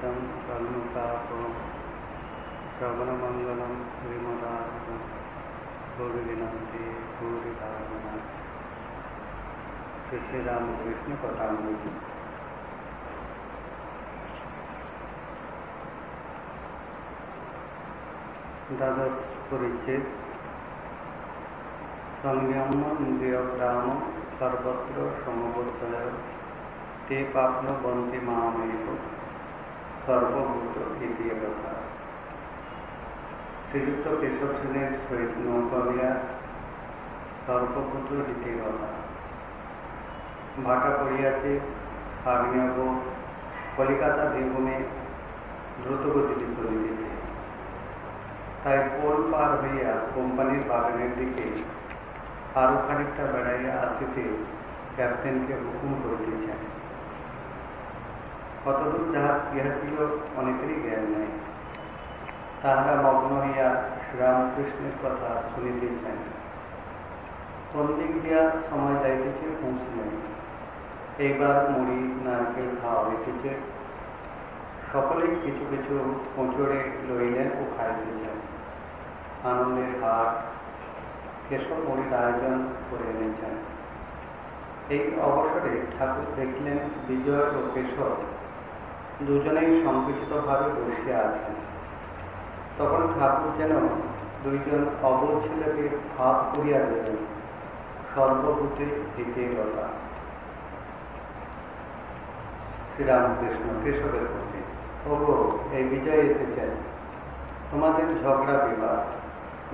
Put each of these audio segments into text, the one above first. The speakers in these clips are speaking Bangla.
इदं कल्मषापं श्रवणमङ्गलं श्रीमदासं गुरुविनन्ति गुरुदारुणा श्री श्री रामकृष्ण द्वादश संयम इंद्रियम सर्वत्र समवर्तय ते पापन बंती मामेव। সর্বভূত দ্বিতীয় কথা শ্রীযুক্ত কেশব সেনের সহিত নৌকবিয়া সর্বভূত দ্বিতীয় কথা ভাটা পড়িয়াছে আগ্নেয়গ কলিকাতা দ্বীপমে দ্রুতগতিতে চলিতেছে তাই পোল পার হইয়া কোম্পানির বাগানের দিকে আরও খানিকটা বেড়াইয়া আসিতে ক্যাপ্টেনকে হুকুম করিতেছেন কতদূর যাহা ইহা ছিল অনেকেরই জ্ঞান নেই। তাহারা মগ্ন হইয়া শ্রীরামকৃষ্ণের কথা শুনিতেছেন। কোন দিক দিয়া সময় যাইতেছে হুঁশ এইবার মুড়ি, নারকেল খাওয়া হইতেছে। সকলেই কিছু কিছু পঁচড়ে লইলেন ও খাইতেছেন। আনন্দের হাট, কেশব মুড়ির আয়োজন করে এনেছেন। এই অবসরে ঠাকুর দেখলেন বিজয় ও কেশব দুজনেই সংকুচিতভাবে বসিয়া আছেন। তখন ঠাকুর যেন দুইজন অবল ছেলেকে ভাব করিয়া দিলেন, সর্বভূতে দ্বিতীয়তা শ্রীরামকৃষ্ণ কেশবের প্রতি, ওগো, এই বিজয় এসেছেন। তোমাদের ঝগড়া বিবাদ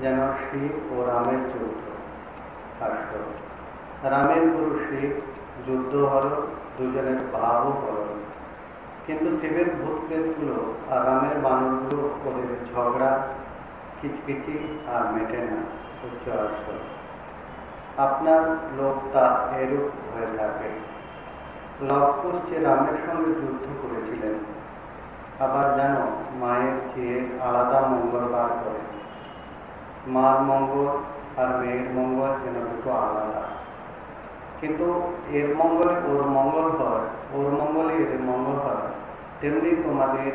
যেন শিব ও রামের যুদ্ধ। ভাষ্য রামের গুরু শিব, যুদ্ধ হল দুজনের ভাবও হল কিন্তু শিবের ভূতপ্রেতগুলো আর রামের মানুষগুলো ওদের ঝগড়া কিচকিচি আর মেটে না, উচ্চ আসল আপনার লোক তা এরূপ হয়ে থাকে। লবকুশ যে রামের সঙ্গে যুদ্ধ করেছিলেন। আবার যেন মায়ের চেয়ে আলাদা মঙ্গল মঙ্গলবার করে। মার মঙ্গল আর মেয়ের মঙ্গল যেন দুটো আলাদা। কিন্তু এর মঙ্গলে ওর মঙ্গল হয়, ওর মঙ্গলে এর মঙ্গল হয়। তেমনি তোমাদের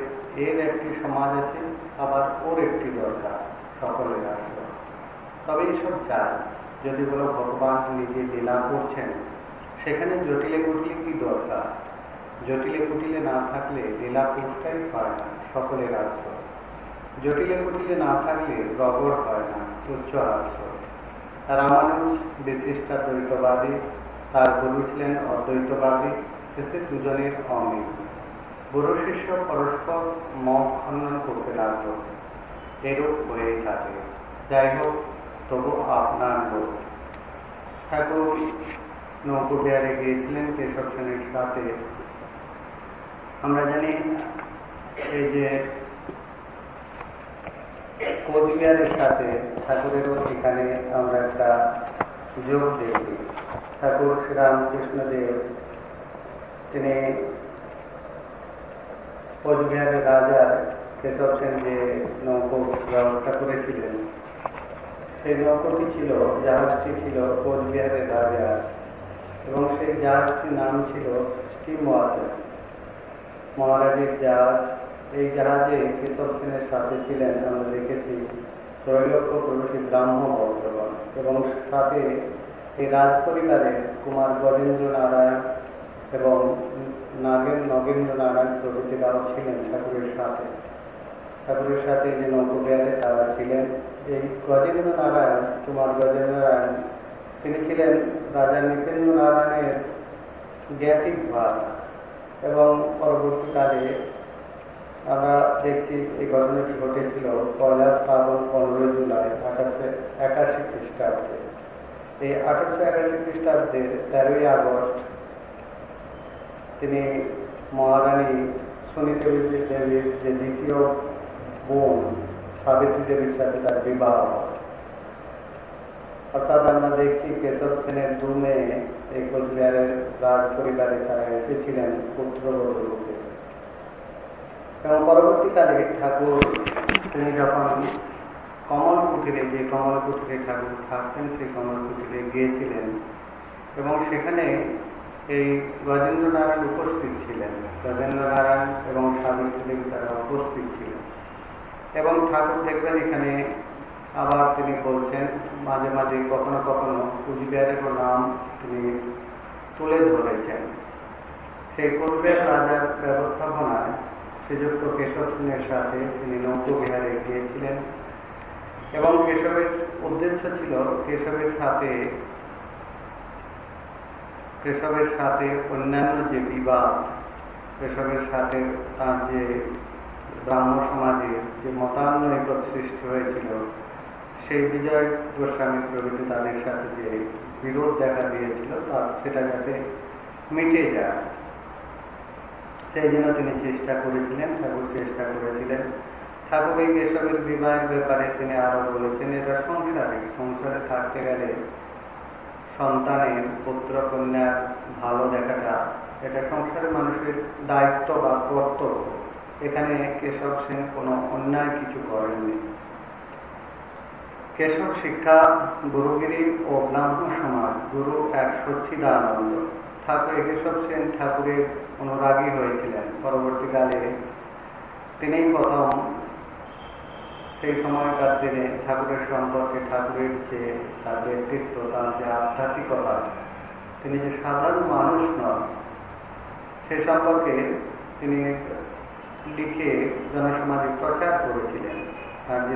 এর একটি সমাজ আছে, আবার ওর একটি দরকার সকলের আসল। তবে এইসব চাই, যদি বলো ভগবান নিজে লীলা করছেন, সেখানে জটিলে কুটিলে কি দরকার? জটিলে কুটিলে না থাকলে লীলা পুরুষটাই হয় না সকলের আসল। জটিলে কুটিলে না থাকলে রগড় হয় না, উচ্চ আসল। রামানুজ বিশিষ্টাদ্বৈতবাদী তার গুরু ছিলেন অদ্বৈতবাদী শেষে দুজনের অমিল গুরু শিষ্য পরস্পর মত খনন করতে লাগল। এরূপ হয়েই থাকে। যাই হোক তবু আপনার লোক ঠাকুর নৌকো বিহারে গিয়েছিলেন কেশব সেনের সাথে। আমরা জানি এই যে কোচবিহারের সাথে ঠাকুরেরও এখানে আমরা একটা যোগ দেখি। ঠাকুর শ্রীরামকৃষ্ণদেব। তিনি কোচবিহারের রাজার কেশব সেন যে নৌকো ব্যবস্থা করেছিলেন। সেই নৌকোটি ছিল, জাহাজটি ছিল কোচবিহারের রাজা এবং সেই জাহাজটির নাম ছিল স্টিম ওয়াচার মহারাজের জাহাজ, এই জাহাজে কেশব সেনের সাথে ছিলেন। আমরা দেখেছি ত্রৈলক্য প্রভৃতি ব্রাহ্ম বর্তমান এবং সাথে এই রাজ পরিবারের কুমার গজেন্দ্র নারায়ণ এবং নাগেন নগেন্দ্র নারায়ণ প্রভৃতিরাও ছিলেন ঠাকুরের সাথে। ঠাকুরের সাথে যে নৌকোবিহারে তারা ছিলেন, এই গজেন্দ্র নারায়ণ কুমার গজেন্দ্র নারায়ণ তিনি ছিলেন রাজা নৃপেন্দ্র নারায়ণের জ্ঞাতিক ভাগ এবং পরবর্তীকালে আমরা দেখছি এই ঘটনাটি ঘটেছিল পয়লা শ্রাবণ পনেরোই জুলাই আঠারোশো একাশি খ্রিস্টাব্দে। এই আঠারোশো একাশি খ্রিস্টাব্দের তেরোই আগস্ট তিনি মহারানী সুনীতি দেবীর যে দ্বিতীয় বোন, সাবিত্রী দেবীর সাথে তার বিবাহ। অর্থাৎ আমরা দেখছি কেশব সেনের দু মেয়ে এই কোচবিহারের রাজ পরিবারে তারা এসেছিলেন রূপে। এবং পরবর্তীকালে ঠাকুর তিনি যখন কমল কুটিরে যে কমল কুটিরে ঠাকুর থাকতেন, সেই কমল কুটিরে গিয়েছিলেন এবং সেখানে এই গজেন্দ্র নারায়ণ উপস্থিত ছিলেন। গজেন্দ্র নারায়ণ এবং সাবিত্রী তারা উপস্থিত ছিলেন। এবং ঠাকুর দেখবেন এখানে আবার তিনি বলছেন, মাঝে মাঝে কখনো কখনো কুচবিহারেরও নাম তিনি তুলে ধরেছেন। সেই পূর্বের রাজার ব্যবস্থাপনায় শ্রীযুক্ত কেশব সিংয়ের সাথে তিনি নৌকবিহারে গিয়েছিলেন। এবং কেশবের উদ্দেশ্য ছিল কেশবের সাথে কেশবের সাথে অন্যান্য যে বিবাদ, কেশবের সাথে তার যে ব্রাহ্ম সমাজে যে মতান্বয়িক সৃষ্টি হয়েছিল, সেই বিজয় গোস্বামী প্রভৃতি তাদের সাথে যে বিরোধ দেখা দিয়েছিল তার সেটা যাতে মিটে যায়। সেই জন্য তিনি চেষ্টা করেছিলেন, ঠাকুর চেষ্টা করেছিলেন। এই কেশবের বিবাহের ব্যাপারে তিনি আরও বলেছেন, এটা সংসারে সংসারে থাকতে গেলে সন্তানের, পুত্র, কন্যার ভালো দেখাটা, এটা সংসারের মানুষের দায়িত্ব বা কর্তব্য। এখানে কেশব সেন কোনো অন্যায় কিছু করেননি। কেশব শিক্ষা, গুরুগিরি ও ব্রাহ্ম সমাজ, গুরু এক সচ্ছিদানন্দ ঠাকুর কেশব সেন ঠাকুরের অনুরাগী হয়েছিলেন। পরবর্তীকালে তিনি প্রথম সেই সময়কার দিনে ঠাকুরের সম্পর্কে ঠাকুরের যে তার ব্যক্তিত্ব, তার যে আধ্যাত্মিকতা, তিনি যে সাধারণ মানুষ নন, সে সম্পর্কে তিনি লিখে জনসমাজে প্রচার করেছিলেন। তার যে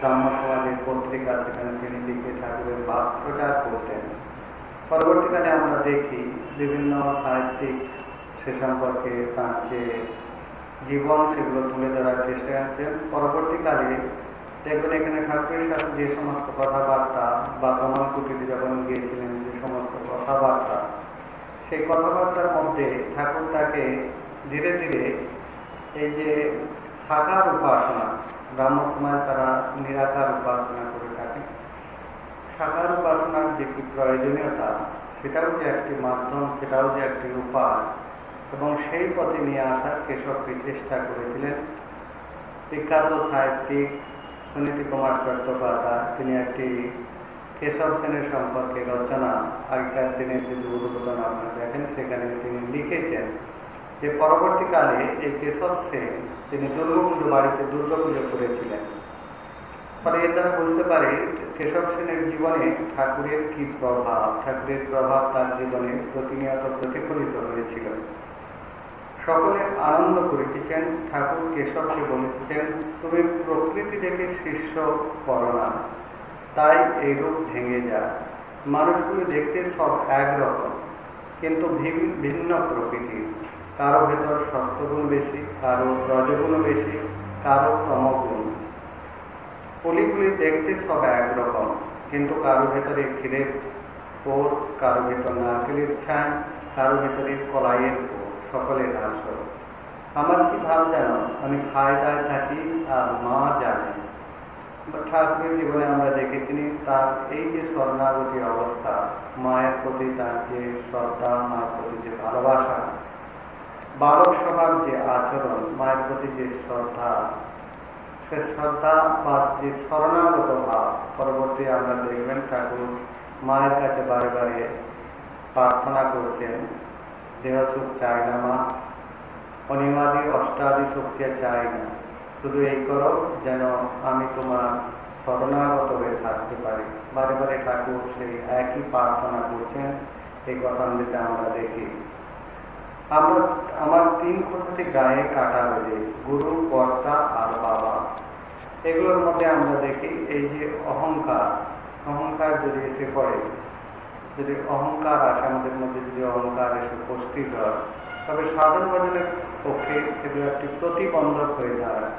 ব্রাহ্ম সমাজের পত্রিকা, সেখানে তিনি লিখে ঠাকুরের ভাব প্রচার করতেন। পরবর্তীকালে আমরা দেখি বিভিন্ন সাহিত্যিক সে সম্পর্কে তার যে জীবন সেগুলো তুলে ধরার চেষ্টা করছেন পরবর্তীকালে দেখবেন এখানে ঠাকুরের সাথে যে সমস্ত কথাবার্তা বা কমল কুটিতে যখন গিয়েছিলেন, যে সমস্ত কথাবার্তা, সেই কথাবার্তার মধ্যে ঠাকুর তাকে ধীরে ধীরে এই যে সাকার উপাসনা ব্রাহ্ম সমাজ তারা নিরাকার উপাসনা করে থাকে সাকার উপাসনার যে কি প্রয়োজনীয়তা, সেটাও যে একটি মাধ্যম, সেটাও যে একটি উপায় এবং সেই পথে নিয়ে আসার কেশবকে চেষ্টা করেছিলেন। বিখ্যাত সাহিত্যিক সুনীতি কুমার চট্টোপাধ্যায়। তিনি একটি কেশব সেনের সম্পর্কে রচনা। আগেকার দিনের যে উদ্বোধন আপনারা দেখেন, সেখানে তিনি লিখেছেন যে, পরবর্তীকালে এই কেশব সেন তিনি দুর্গাপুজো বাড়িতে দুর্গাপুজো করেছিলেন, ফলে এর দ্বারা বুঝতে পারি কেশব সেনের জীবনে ঠাকুরের কি প্রভাব। ঠাকুরের প্রভাব তার জীবনে প্রতিনিয়ত প্রতিফলিত হয়েছিল। সকলে আনন্দ করিতেছেন, ঠাকুর কেশবকে বলিতেছেন, তুমি প্রকৃতি দেখে শিষ্য করো না। তাই এই রূপ ভেঙে যায় মানুষগুলো দেখতে সব একরকম, কিন্তু ভিন্ন প্রকৃতির কারও ভেতর সত্যগুণ বেশি, কারও রজগুণ বেশি, কারও তমগুণ। পলিগুলি দেখতে সব একরকম, কিন্তু কারও ভেতরে ক্ষীরের পোর কারও ভেতর নারকেলের ছায় কারও ভেতরে কলাইয়ের পোর সকলের আসল আমার কি ভাব জানো? আমি খায় দায় থাকি, আর মা জানে। ঠাকুরের জীবনে আমরা দেখেছি তার এই যে স্বর্ণাগতির অবস্থা, মায়ের প্রতি তার যে শ্রদ্ধা, মায়ের প্রতি যে ভালোবাসা, বালক স্বভাব যে আচরণ, মায়ের প্রতি যে শ্রদ্ধা, সে শ্রদ্ধা বা যে স্মরণাগত ভাব, পরবর্তী আমরা দেখবেন ঠাকুর মায়ের কাছে বারে বারে প্রার্থনা করছেন দেহ সুখ চায় না মা, অনিমাদি অষ্টাদি শক্তি চাই না শুধু এই করো যেন আমি তোমার শরণাগত হয়ে থাকতে পারি। বারে বারে ঠাকুর সেই একই প্রার্থনা করছেন, এই কথাগুলিতে আমরা দেখি। আমরা, আমার তিন কথাতে গায়ে কাটা বেঁধে, গুরু, কর্তা আর বাবা। এগুলোর মধ্যে আমরা দেখি এই যে অহংকার। অহংকার যদি এসে পড়ে যদি অহংকার আসে, আমাদের মধ্যে যদি অহংকার এসে উপস্থিত হয়, তবে সাধারণ বাজারের পক্ষে সেগুলো একটি প্রতিবন্ধক হয়ে দাঁড়ায়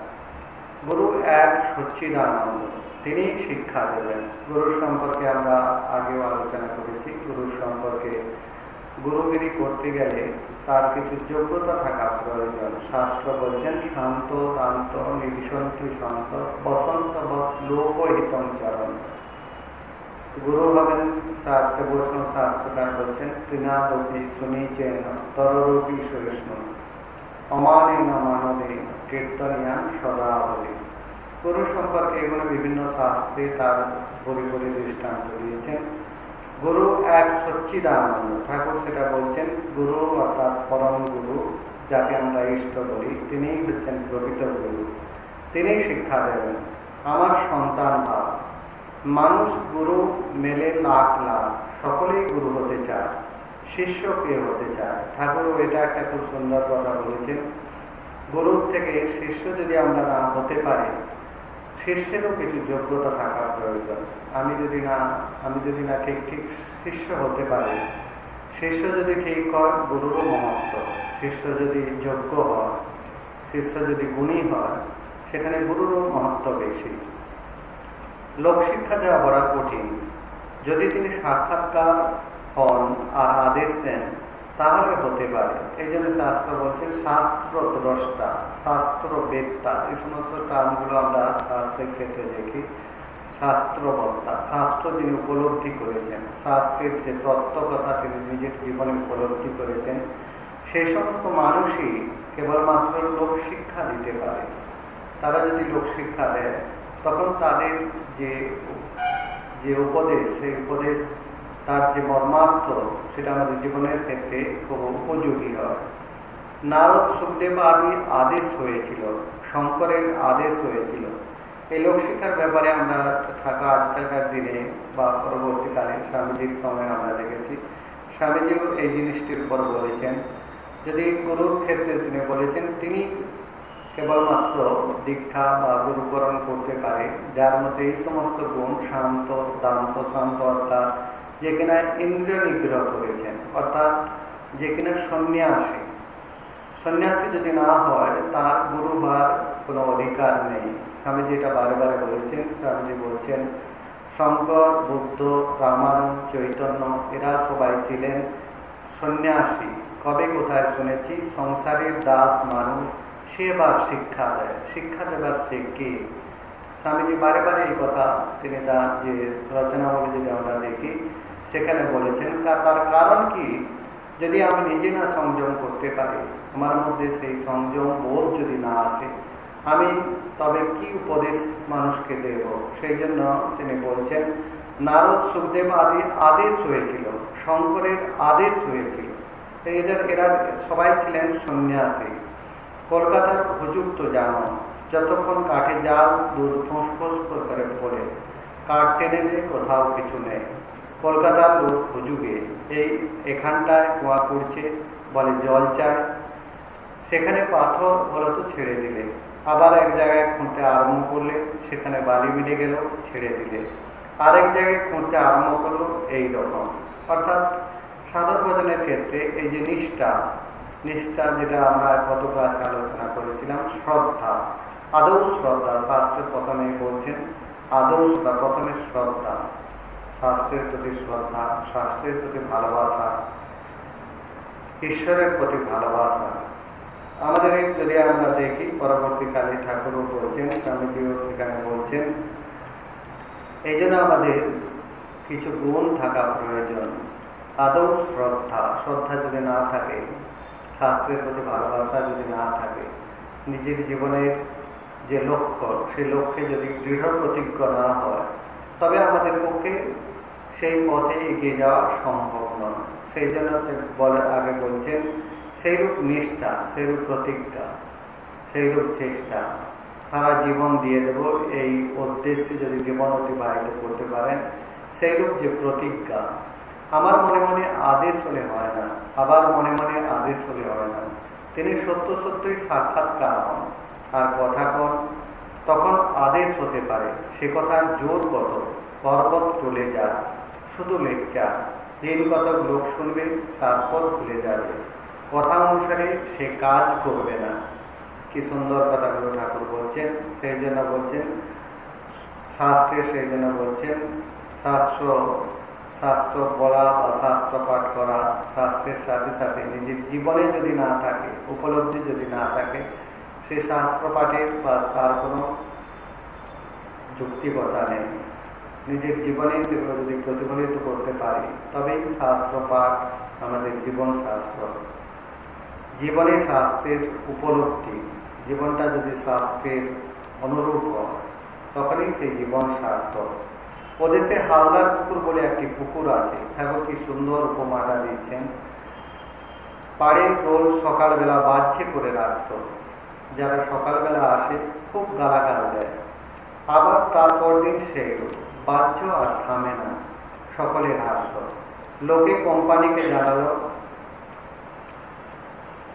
গুরু এক সচ্চিদানন্দ, তিনি শিক্ষা দেবেন গুরু সম্পর্কে আমরা আগেও আলোচনা করেছি। গুরু সম্পর্কে গুরুগিরি করতে গেলে তার কিছু যোগ্যতা থাকা প্রয়োজন। শাস্ত্র বলছেন, শান্ত শান্ত নিবিশন্তি, শান্ত, বসন্ত লোকহিতম চরণ গুরু হবেন শাস্ত্র বৈষ্ণব শাস্ত্রকার বলছেন তৃণাদপি সুনিচেন তররূপী সহিষ্ণু অমানেন মানবেন কীর্তনিয়ান সদা গুরু সম্পর্কে এগুলো বিভিন্ন শাস্ত্রে তার পরিপরি দৃষ্টান্ত দিয়েছেন। গুরু এক সচ্চিদানন্দ। ঠাকুর সেটা বলছেন, গুরু অর্থাৎ পরম গুরু, যাকে আমরা ইষ্ট বলি, তিনিই হচ্ছেন প্রকৃত গুরু। তিনি শিক্ষা দেবেন। আমার সন্তান ভাব মানুষ গুরু মেলে লাখ লাখ, সকলেই গুরু হতে চায়, শিষ্য কে হতে চায়? ঠাকুর এটা একটা খুব সুন্দর কথা বলেছেন। গুরুর থেকে শিষ্য যদি আমরা না হতে পারি, শিষ্যেরও কিছু যোগ্যতা থাকা প্রয়োজন। আমি যদি না, আমি যদি না ঠিক ঠিক শিষ্য হতে পারি, শিষ্য যদি ঠিক হয়, গুরুরও মহত্ব। শিষ্য যদি যোগ্য হয়, শিষ্য যদি গুণী হয়, সেখানে গুরুরও মহত্ব বেশি। লোকশিক্ষা দেওয়া বড় কঠিন। যদি তিনি সাক্ষাৎকার হন আর আদেশ দেন, তাহলে হতে পারে। এই জন্য শাস্ত্র বলছেন শাস্ত্র দ্রষ্টা শাস্ত্র বেত্তা এই সমস্ত টার্মগুলো আমরা শাস্ত্রের ক্ষেত্রে দেখি। শাস্ত্রবত্তা, শাস্ত্র তিনি উপলব্ধি করেছেন। শাস্ত্রের যে তত্ত্ব কথা তিনি নিজের জীবনে উপলব্ধি করেছেন, সেই সমস্ত মানুষই কেবলমাত্র লোক শিক্ষা দিতে পারে। তারা যদি লোক শিক্ষা দেয়, তখন তাদের যে যে উপদেশ, সেই উপদেশ, তার যে মর্মার্থ, সেটা আমাদের জীবনের ক্ষেত্রে খুব উপযোগী হয়। নারদ সুখদেব আদি আদেশ হয়েছিল, শঙ্করের আদেশ হয়েছিল। এই লোকশিক্ষার ব্যাপারে আমরা থাকা আজকালকার দিনে বা পরবর্তীকালে স্বামীজির সময় আমরা দেখেছি। স্বামীজিও এই জিনিসটির উপর বলেছেন। যদি গুরুর ক্ষেত্রে তিনি বলেছেন, তিনি কেবলমাত্র দীক্ষা বা গুরুকরণ করতে পারে, যার মধ্যে এই সমস্ত গুণ শান্ত দান্ত শান্ত অর্থাৎ যে কিনা ইন্দ্রিয় নিগ্রহ করেছেন, অর্থাৎ যে কিনা সন্ন্যাসী। সন্ন্যাসী যদি না হয়, তার গুরু হওয়ার কোনো অধিকার নেই। স্বামীজি এটা বারে বারে বলেছেন, স্বামীজি বলছেন, শঙ্কর, বুদ্ধ, রামায়ণ, চৈতন্য, এরা সবাই ছিলেন সন্ন্যাসী। কবে কোথায় শুনেছি? সংসারের দাস মানুষ সে এবার শিক্ষা দেয়। শিক্ষা দেবার সে কে? স্বামীজি বারে বারে এই কথা তিনি তার যে রচনাবলী যদি আমরা দেখি, সেখানে বলেছেন তার কারণ কি? যদি আমি নিজে না সংযম করতে পারি, আমার মধ্যে সেই সংযম বোধ যদি না আসে, আমি তবে কি উপদেশ মানুষকে দেব? সেই জন্য তিনি বলছেন, নারদ সুখদেব আদি আদেশ হয়েছিল, শঙ্করের আদেশ হয়েছিল। এদের এরা সবাই ছিলেন সন্ন্যাসী। কলকাতার হুজুক্ত জানো যতক্ষণ কাঠে জাল দুধ ফোঁস করে পড়ে। কাঠ টেনে নেই কোথাও কিছু নেই। কলকাতার লোক হুজুগে এই এখানটায় কুয়া করছে বলে জল চায়। সেখানে পাথর বলো তো ছেড়ে দিলে। আবার এক জায়গায় খুঁড়তে আরম্ভ করলে, সেখানে বালি মিলে গেল, ছেড়ে দিলে। আরেক জায়গায় খুঁড়তে আরম্ভ করল এই রকম। অর্থাৎ সাধন ভোজনের ক্ষেত্রে এই যে নিষ্ঠা নিষ্ঠা যেটা আমরা গত ক্লাসে আলোচনা করেছিলাম, শ্রদ্ধা। আদৌ শ্রদ্ধা, শাস্ত্রের প্রথমে বলছেন, আদৌ শ্রদ্ধা প্রথমে শ্রদ্ধা। শাস্ত্রের প্রতি শ্রদ্ধা, শাস্ত্রের প্রতি ভালোবাসা, ঈশ্বরের প্রতি ভালোবাসা। আমাদের যদি আমরা দেখি, পরবর্তীকালে ঠাকুরও বলছেন, স্বামীজিও সেখানে বলছেন এই জন্য আমাদের কিছু গুণ থাকা প্রয়োজন। আদৌ শ্রদ্ধা শ্রদ্ধা যদি না থাকে শাস্ত্রের প্রতি ভালোবাসা যদি না থাকে, নিজের জীবনের যে লক্ষ্য, সেই লক্ষ্যে যদি দৃঢ় প্রতিজ্ঞ না হয়, তবে আমাদের পক্ষে সেই পথে এগিয়ে যাওয়া সম্ভব নয়। সেই জন্য বলে, আগে বলছেন, সেইরূপ নিষ্ঠা, সেইরূপ প্রতিজ্ঞা, সেইরূপ চেষ্টা, সারা জীবন দিয়ে দেব। এই উদ্দেশ্যে যদি জীবন অতিবাহিত করতে পারেন, সেইরূপ যে প্রতিজ্ঞা আমার মনে মনে আদেশ হলে হয় না, আবার মনে মনে আদেশ হলে হয় না। তিনি সত্য সত্যই সাক্ষাৎকার হন আর কথা কন, তখন আদেশ হতে পারে, সে কথার জোর কত, পর্বত চলে যা, শুধু লেকচার দিন কতক লোক শুনবে, তারপর ভুলে যাবে। কথা অনুসারে সে কাজ করবে না। কি সুন্দর কথাগুলো ঠাকুর বলছেন, সেই জন্য বলছেন, শাস্ত্রে সেই জন্য বলছেন, শাস্ত্র শাস্ত্র বলা বা শাস্ত্র পাঠ করা শাস্ত্রের সাথে সাথে নিজের জীবনে যদি না থাকে, উপলব্ধি যদি না থাকে, সে শাস্ত্র পাঠের বা তার কোনো যুক্তিকতা নেই। নিজের জীবনে সেগুলো যদি প্রতিফলিত করতে পারি, তবেই শাস্ত্র পাঠ আমাদের জীবন শাস্ত্র। জীবনে শাস্ত্রের উপলব্ধি, জীবনটা যদি শাস্ত্রের অনুরূপ হয়, তখনই সেই জীবন সার্থক। ওদেশে হালদার পুকুর বলে একটি পুকুর আছে। ঠাকুর কি সুন্দর উপমাটা দিচ্ছেন। পাড়ে রোজ সকালবেলা বাহ্যে করে রাখত। যারা সকালবেলা আসে, খুব গালাগাল দেয়। আবার তারপর দিন সেই বাহ্য আর থামে না। সকলের হাস্য। লোকে কোম্পানিকে জানালো,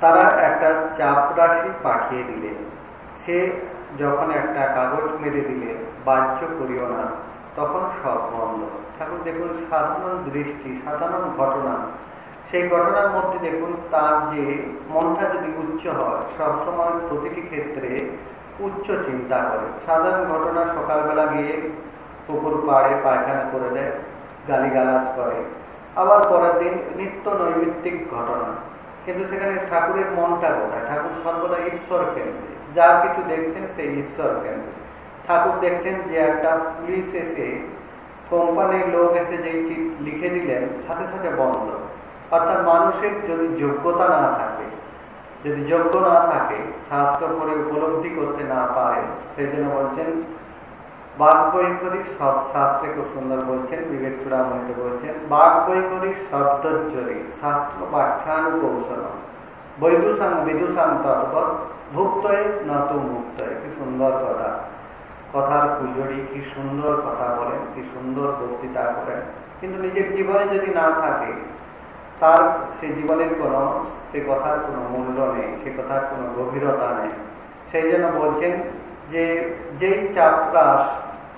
তারা একটা চাপরাশি পাঠিয়ে দিলে। সে যখন একটা কাগজ মেরে দিলে, বাহ্য করিও না। তখন সব বন্ধ। ঠাকুর দেখুন, সাধারণ দৃষ্টি, সাধারণ ঘটনা। সেই ঘটনার মধ্যে দেখুন, তার যে মনটা যদি উচ্চ হয়, সবসময় প্রতিটি ক্ষেত্রে উচ্চ চিন্তা করে। সাধারণ ঘটনা সকালবেলা গিয়ে পুকুর পাড়ে পায়খানা করে দেয়, গালিগালাজ করে। আবার পরের দিন নিত্য নৈমিত্তিক ঘটনা। কিন্তু সেখানে ঠাকুরের মনটা কোথায়? ঠাকুর সর্বদা ঈশ্বর কেন্দ্রে যা কিছু দেখছেন, সেই ঈশ্বর কেন্দ্রে ঠাকুর দেখছেন যে একটা পুলিশ এসে কোম্পানির লোক এসে যেই চিট লিখে দিলেন, সাথে সাথে বন্ধ। অর্থাৎ মানুষের যদি যোগ্যতা না থাকে, যদি যোগ্য না থাকে শাস্ত্র করে উপলব্ধি করতে না পারে সেই জন্য বলছেন বাঘ বই করি সব শাস্ত্রে খুব সুন্দর বলছেন, বিবেক চূড়ামণিতে বলছেন বাঘ বই করি শব্দজ্জরি শাস্ত্র ব্যাখ্যান কৌশল বৈদুষাং বিদুষাং তদ্বৎ ভুক্তয়ে নত মুক্তয়ে। কি সুন্দর কথা। কথার পুজোরি কি সুন্দর কথা বলেন, কি সুন্দর বক্তৃতা করেন। কিন্তু নিজের জীবনে যদি না থাকে, তার সে জীবনের কোনো, সে কথার কোনো মূল্য নেই, সে কথার কোনো গভীরতা নেই। সেই জন্য বলছেন যে, যেই চাপরাস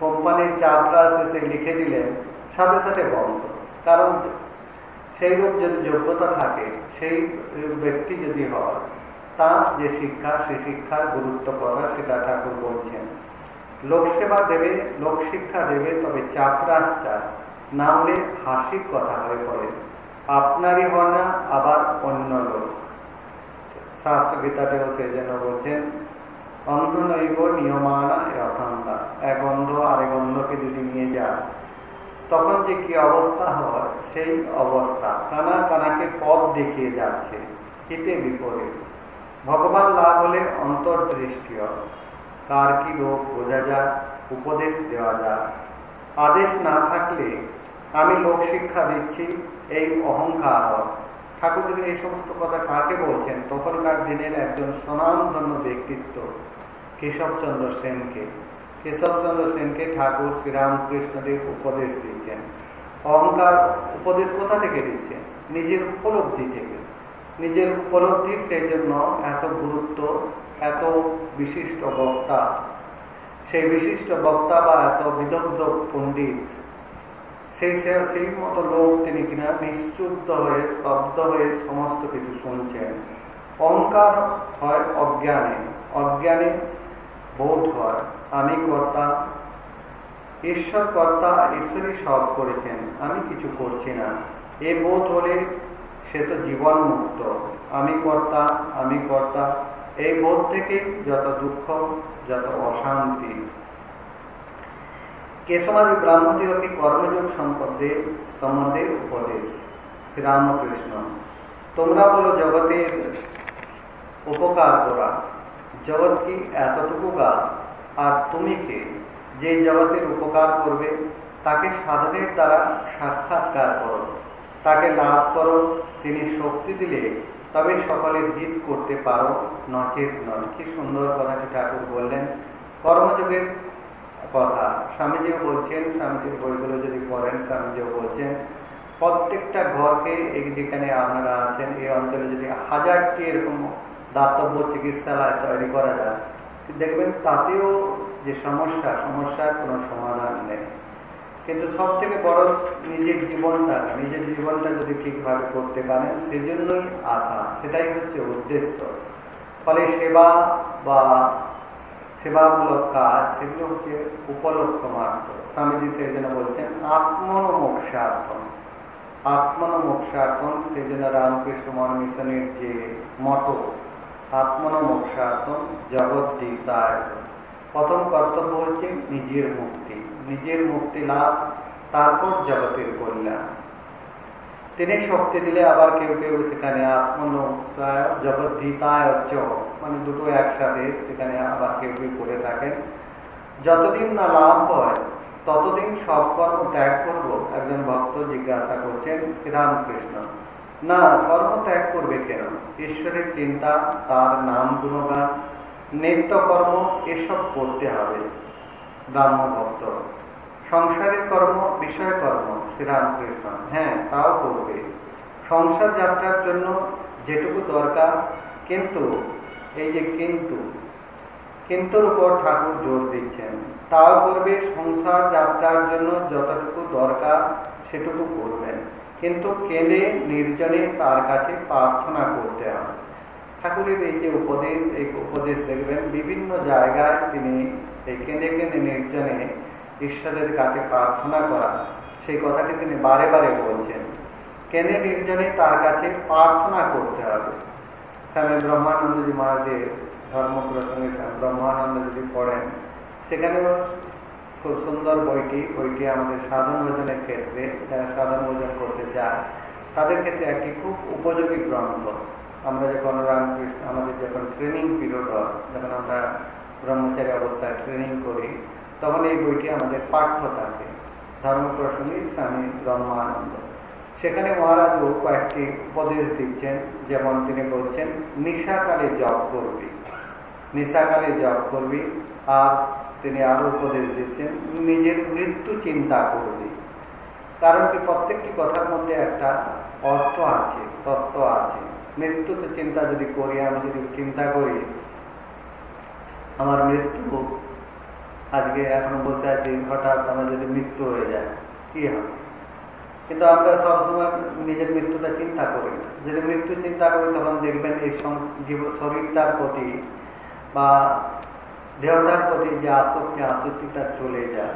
কোম্পানির চাপরাস এসে লিখে দিলেন, সাথে সাথে বন্ধ। কারণ সেই রূপ যদি যোগ্যতা থাকে, সেই ব্যক্তি যদি হয়, তার যে শিক্ষা, সেই শিক্ষার গুরুত্ব করা সেটা ঠাকুর বলছেন। লোকসেবা দেবে, লোকশিক্ষা দেবে, তবে চাপরাস চায়। না হলে হাসির কথা হয়ে পড়ে। আপনারই হয় না, আবার অন্য লোক। শাস্ত্র গীতাতেও সেই জন্য বলছেন, অন্ধ নৈব নিয়মানা রথন্দা এক অন্ধ আরেক অন্ধকে যদি নিয়ে যায় তখন যে কি অবস্থা হয়, সেই অবস্থা। কানা কানাকে পথ দেখিয়ে যাচ্ছে, হিতে বিপরীত। ভগবান লাভ হলে অন্তর্দৃষ্টি হয় কার কি রোগ বোঝা যাক, উপদেশ দেওয়া যাক। আদেশ না থাকলে আমি লোক শিক্ষা দিচ্ছি, এই অহংকার। ঠাকুর যদি এই সমস্ত কথা কাকে বলছেন? তখনকার দিনের একজন স্বনামধন্য ব্যক্তিত্ব, কেশবচন্দ্র সেনকে। কেশবচন্দ্র সেনকে ঠাকুর শ্রীরামকৃষ্ণদেব উপদেশ দিচ্ছেন। অহংকার উপদেশ কোথা থেকে দিচ্ছেন? নিজের উপলব্ধি থেকে। নিজের উপলব্ধির সেই জন্য এত গুরুত্ব, এত বিশিষ্ট বক্তা। সেই বিশিষ্ট বক্তা বা এত বিদগ্ধ পণ্ডিত, সেই সেই মতো লোক তিনি কিনা নিশ্চুদ্ধ হয়ে, স্তব্ধ হয়ে সমস্ত কিছু শুনছেন। অহংকার হয় অজ্ঞানে অজ্ঞানে বোধ হয়। আমি কর্তা ঈশ্বর কর্তা ঈশ্বরই সব করেছেন, আমি কিছু করছি না। এ বোধ হলে সে তো জীবন মুক্ত আমি কর্তা আমি কর্তা। এই বোধ থেকে যত দুঃখ, যত অশান্তি। কেশবাদী ব্রাহ্মদীয়কে কর্মযোগ সম্পদে, সম্বন্ধে উপদেশ। শ্রীরামকৃষ্ণ, তোমরা বলো জগতের উপকার করা। জগৎ কি এতটুকু গা আর তুমি কে? যে জগতের উপকার করবে, তাকে সাধনের দ্বারা সাক্ষাৎকার করো। তাকে লাভ করো, তিনি শক্তি দিলে তবে সকলে হিত করতে পারো। নচেত নয়। কি সুন্দর কথাটি ঠাকুর বললেন। কর্মযোগের কথা। স্বামীজিও বলছেন, স্বামীজির বইগুলো যদি পড়েন, স্বামীজিও বলছেন, প্রত্যেকটা ঘরকে এই যেখানে আপনারা আছেন, এই অঞ্চলে যদি হাজারটি এরকম দাতব্য চিকিৎসালয় তৈরি করা যায়, দেখবেন তাতেও যে সমস্যা, সমস্যার কোনো সমাধান নেই। কিন্তু সব থেকে বড় নিজের জীবনটা নিজের জীবনটা যদি ঠিকভাবে করতে পারেন, সেজন্যই আশা সেটাই হচ্ছে উদ্দেশ্য। ফলে সেবা বা সেবামূলক কাজ, সেগুলো হচ্ছে উপলক্ষ মাত্র। স্বামীজি সেই জন্য বলছেন, আত্মনমোক্ষার্থম। আত্মনমোক্ষার্থম সেই জন্য রামকৃষ্ণ মন মিশনের যে মত আত্মনমোক্ষার্থম জগদ্দীতায় প্রথম কর্তব্য হচ্ছে নিজের মুক্তি। নিজের মুক্তি লাভ তারপর জগতের কল্যাণ। তিনি শক্তি দিলে আবার কেউ কেউ সেখানে আত্মনয় জগদ্ধিতায় মানে দুটো একসাথে সেখানে আবার কেউ কেউ করে থাকেন। যতদিন না লাভ হয়, ততদিন সব কর্ম ত্যাগ করব, একজন ভক্ত জিজ্ঞাসা করছেন, শ্রীরামকৃষ্ণ, না, কর্ম ত্যাগ করবে কেন? ঈশ্বরের চিন্তা, তার নাম গুণগান নিত্যকর্ম এসব করতে হবে। ব্রাহ্ম ভক্ত সংসারের কর্ম, বিষয় কর্ম, শ্রীরামকৃষ্ণ। হ্যাঁ তাও করবে। সংসার যাত্রার জন্য যেটুকু দরকার, কিন্তু, এই যে কিন্তু, কিন্তুর উপর ঠাকুর জোর দিচ্ছেন। তাও করবে, সংসার যাত্রার জন্য যতটুকু দরকার, সেটুকু করবেন। কিন্তু কেঁদে নির্জনে তার কাছে প্রার্থনা করতে হবে। ঠাকুরের এই যে উপদেশ, এই উপদেশ দেখবেন বিভিন্ন জায়গায় তিনি এই কেঁদে কেঁদে নির্জনে ঈশ্বরের কাছে প্রার্থনা করা, সেই কথাটি তিনি বারে বারে বলছেন। কেঁদে নির্জনে তার কাছে প্রার্থনা করতে হবে। স্বামী ব্রহ্মানন্দজি মহাদেব ধর্মপ্রসঙ্গে ব্রহ্মানন্দ যদি পড়েন, সেখানে খুব সুন্দর বইটি বইটি আমাদের সাধন ভোজনের ক্ষেত্রে, যারা সাধন ভোজন করতে চায়, তাদের ক্ষেত্রে একটি খুব উপযোগী গ্রন্থ। আমরা যখন রামকৃষ্ণ আমাদের যখন ট্রেনিং পিরিয়ড হয়, যখন আমরা ব্রহ্মচারী অবস্থায় ট্রেনিং করি, তখন এই বইটি আমাদের পাঠ্য থাকে। ধর্মপ্রসঙ্গী স্বামী ব্রহ্মানন্দ। সেখানে মহারাজও কয়েকটি উপদেশ দিচ্ছেন, যেমন তিনি বলছেন, নিশাকালে জপ করবি। নিশাকালে জপ করবি, আর তিনি আরও উপদেশ দিচ্ছেন, নিজের মৃত্যু চিন্তা করবি। কারণ কি প্রত্যেকটি কথার মধ্যে একটা অর্থ আছে, তত্ত্ব আছে। মৃত্যু তো চিন্তা যদি করি, আমি যদি চিন্তা করি, আমার মৃত্যু আজকে এখন বসে আছি, হঠাৎ আমার যদি মৃত্যু হয়ে যায়, কি হবে? কিন্তু আমরা সবসময় নিজের মৃত্যুটা চিন্তা করি যদি মৃত্যু চিন্তা করি, তখন দেখবেন এই শরীরটার প্রতি বা দেহটার প্রতি যে আসক্তি, আসক্তিটা চলে যায়।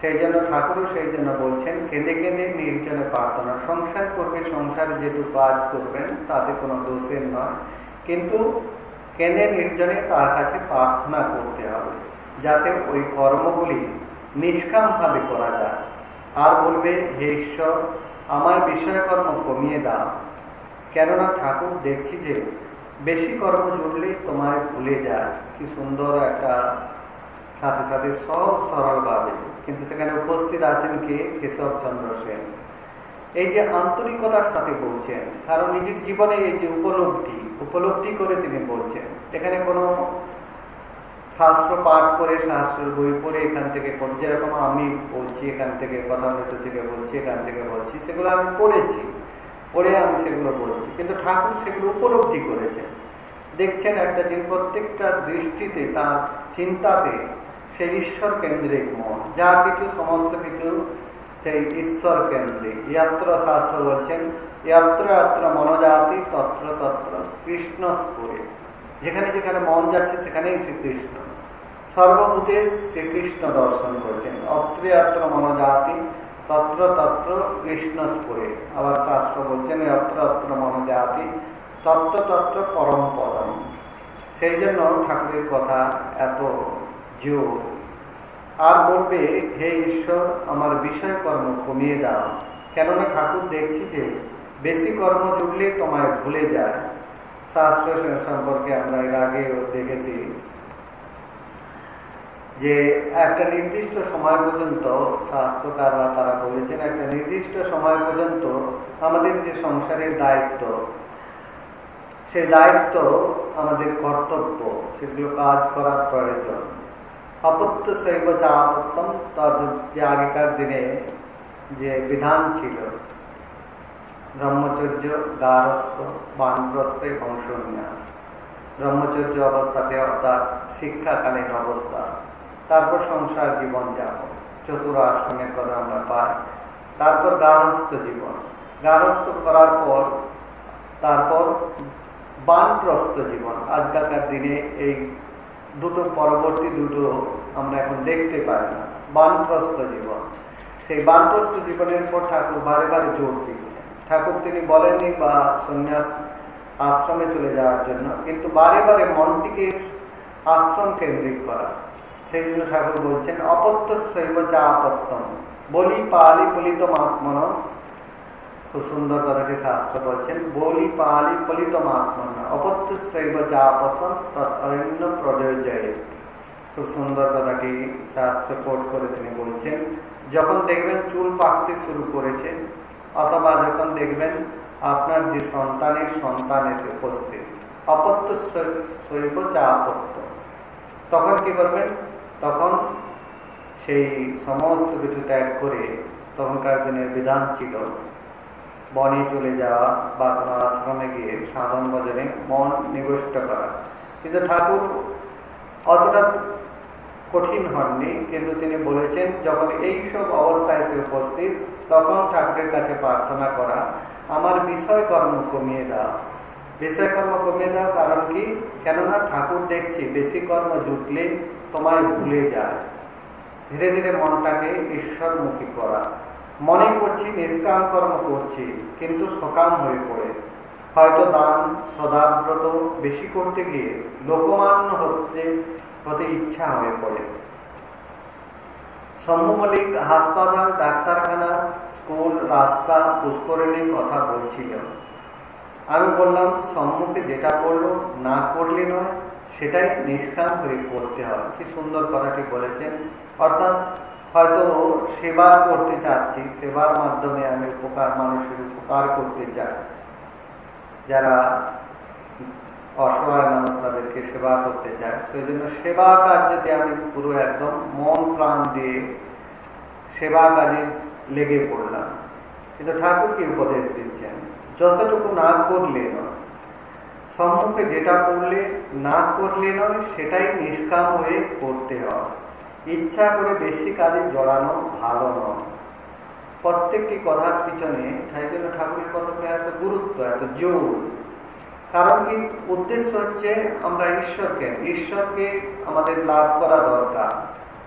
সেই জন্য ঠাকুরও সেই জন্য বলছেন, কেঁদে কেঁদে নির্জনে প্রার্থনা, সংসার করবে সংসারে যেটুকু কাজ করবেন, তাতে কোনো দোষের নয়। কিন্তু কেঁদে নির্জনে তার কাছে প্রার্থনা করতে হবে, যাতে ওই কর্মগুলি নিষ্কামভাবে করা যায়। আর বলবে, হে ঈশ্বর আমার বিষয়কর্ম কমিয়ে দাও। কেননা ঠাকুর দেখছি যে বেশি কর্ম জুড়লে তোমায় ভুলে যায়। কি সুন্দর একটা সাথে সাথে সহজ সরলভাবে কিন্তু সেখানে উপস্থিত আছেন কে? কেশবচন্দ্র সেন। এই যে আন্তরিকতার সাথে বলছেন, কারণ নিজের জীবনে এই যে উপলব্ধি উপলব্ধি করে তিনি বলছেন, এখানে কোনো শাস্ত্র পাঠ করে শাস্ত্রের বই পড়ে এখান থেকে যেরকম আমি বলছি, এখান থেকে কথা থেকে বলছি, এখান থেকে বলছি, সেগুলো আমি পড়েছি। পড়ে আমি সেগুলো বলছি। কিন্তু ঠাকুর সেগুলো উপলব্ধি করেছেন। দেখছেন একটা দিন প্রত্যেকটা দৃষ্টিতে তার চিন্তাতে সেই ঈশ্বর কেন্দ্রিক মন। যা কিছু, সমস্ত কিছু সেই ঈশ্বর কেন্দ্রিক ইয়াত্র শাস্ত্র বলছেন, ইয়াত্র ইয়াত্র মনোজাতি তত্র তত্র কৃষ্ণ স্পুরে যেখানে যেখানে মন যাচ্ছে, সেখানেই শ্রীকৃষ্ণ। সর্বভূতে শ্রীকৃষ্ণ দর্শন করছেন। অত্র ইয়াত্র মনোজাতি তত্র তত্র কৃষ্ণ স্পুরে আবার শাস্ত্র বলছেন অত্র অত্র মনোজাতি তত্র তত্র পরম পদম। সেই জন্য ঠাকুরের কথা এত জোর। আর বলবে, হে ঈশ্বর, আমার বিষয় কর্ম কমিয়ে দাও। কেননা ঠাকুর দেখছি যে বেশি কর্ম জুড়লে তোমায় ভুলে যায়। শাস্ত্র সম্পর্কে আমরা এর আগেও দেখেছি যে একটা নির্দিষ্ট সময় পর্যন্ত শাস্ত্রকাররা তারা বলেছেন, একটা নির্দিষ্ট সময় পর্যন্ত আমাদের যে সংসারের দায়িত্ব সেই দায়িত্ব আমাদের কর্তব্য। সেগুলো কাজ করার প্রয়োজন। অপত্য শৈব যা আপত্তম যে আগেকার দিনে যে বিধান ছিল ব্রহ্মচর্য গারস্থ বানপ্রস্থ এবং সন্ন্যাস ব্রহ্মচর্য অবস্থাতে অর্থাৎ শিক্ষাকালীন অবস্থা তারপর সংসার জীবন যাপন চতুর আশ্রমের কথা আমরা পাই তারপর গার্হস্থ জীবন গার্হস্থ করার পর তারপর বানগ্রস্ত জীবন আজকালকার দিনে এই দুটো পরবর্তী দুটো আমরা এখন দেখতে পাই না বানগ্রস্ত জীবন। সেই বানগ্রস্ত জীবনের পর ঠাকুর বারে বারে জোর দিয়েছেন। ঠাকুর তিনি বলেননি, বা সন্ন্যাস, আশ্রমে চলে যাওয়ার জন্য। কিন্তু বারে বারে মনটিকে আশ্রম কেন্দ্রিক করা। সেই জন্য ঠাকুর বলছেন অপত্য শৈব যা আপত্তম বলি পালি পলিত মাত্মন খুব সুন্দর কথাটি শাস্ত্র বলছেন, বলি পালি পলিত মাত্মন অপত্য শৈব যা আপত্তম তৎঅরণ্য প্রযোজয়। খুব সুন্দর কথাটি শাস্ত্র কোট করে তিনি বলছেন, যখন দেখবেন চুল পাকতে শুরু করেছে, অথবা যখন দেখবেন আপনার যে সন্তানের সন্তান এসে উপস্থিত অপত্য শৈব যা আপত্ত তখন কি করবেন? তখন সেই সমস্ত কিছু ত্যাগ করে তখনকার দিনের বিধান ছিল বনে চলে যাওয়া বা কোনো আশ্রমে গিয়ে সাধন ভজনে মন নিবিষ্ট করা। কিন্তু ঠাকুর অতটা কঠিন হননি, কিন্তু তিনি বলেছেন, যখন এই সব অবস্থায় এসে উপস্থিত, তখন ঠাকুরের কাছে প্রার্থনা করা, আমার বিষয় কর্ম কমিয়ে দাও। বিষয় কর্ম কমিয়ে দাও কারণ কি? কেননা ঠাকুর দেখছি, বেশি কর্ম জুটলে তোমায় ভুলে যায়। ধীরে ধীরে মনটাকে ঈশ্বরমুখী করা। মনে করছি নিষ্কাম কর্ম করছি, কিন্তু সকাম হয়ে পড়ে। হয়তো দান সদাব্রত বেশি করতে গিয়ে লোকমান্য হচ্ছে হতে ইচ্ছা হয়ে পড়ে। সম্মলিক হাসপাতাল, ডাক্তারখানা, স্কুল, রাস্তা পুষ্করিণীর কথা বলছিল আমি বললাম, সম্মুখে যেটা করল না করলে নয়, সেটাই নিষ্কাম হয়ে করতে হয় কি সুন্দর কথাটি বলেছেন। অর্থাৎ হয়তো সেবা করতে চাচ্ছি, সেবার মাধ্যমে আমি উপকার, মানুষের উপকার করতে চাই। যারা অসহায় মানুষ তাদেরকে সেবা করতে চায় সেই জন্য সেবা কার্যতে আমি পুরো একদম মন প্রাণ দিয়ে সেবা কাজে লেগে পড়লাম। কিন্তু ঠাকুর কি উপদেশ দিচ্ছেন? যতটুকু না করলে নয়। সম্মুখে যেটা করলে না করলে নয়, সেটাই নিষ্কাম হয়ে করতে হয়। ইচ্ছা করে বেশি কাজে জড়ানো ভালো নয়। প্রত্যেকটি কথার পিছনে ঠাকুরের কথাটা এত গুরুত্ব, এত জোর। কারণ কি, উদ্দেশ্য হচ্ছে আমরা ঈশ্বরকে ঈশ্বরকে আমাদের লাভ করা দরকার।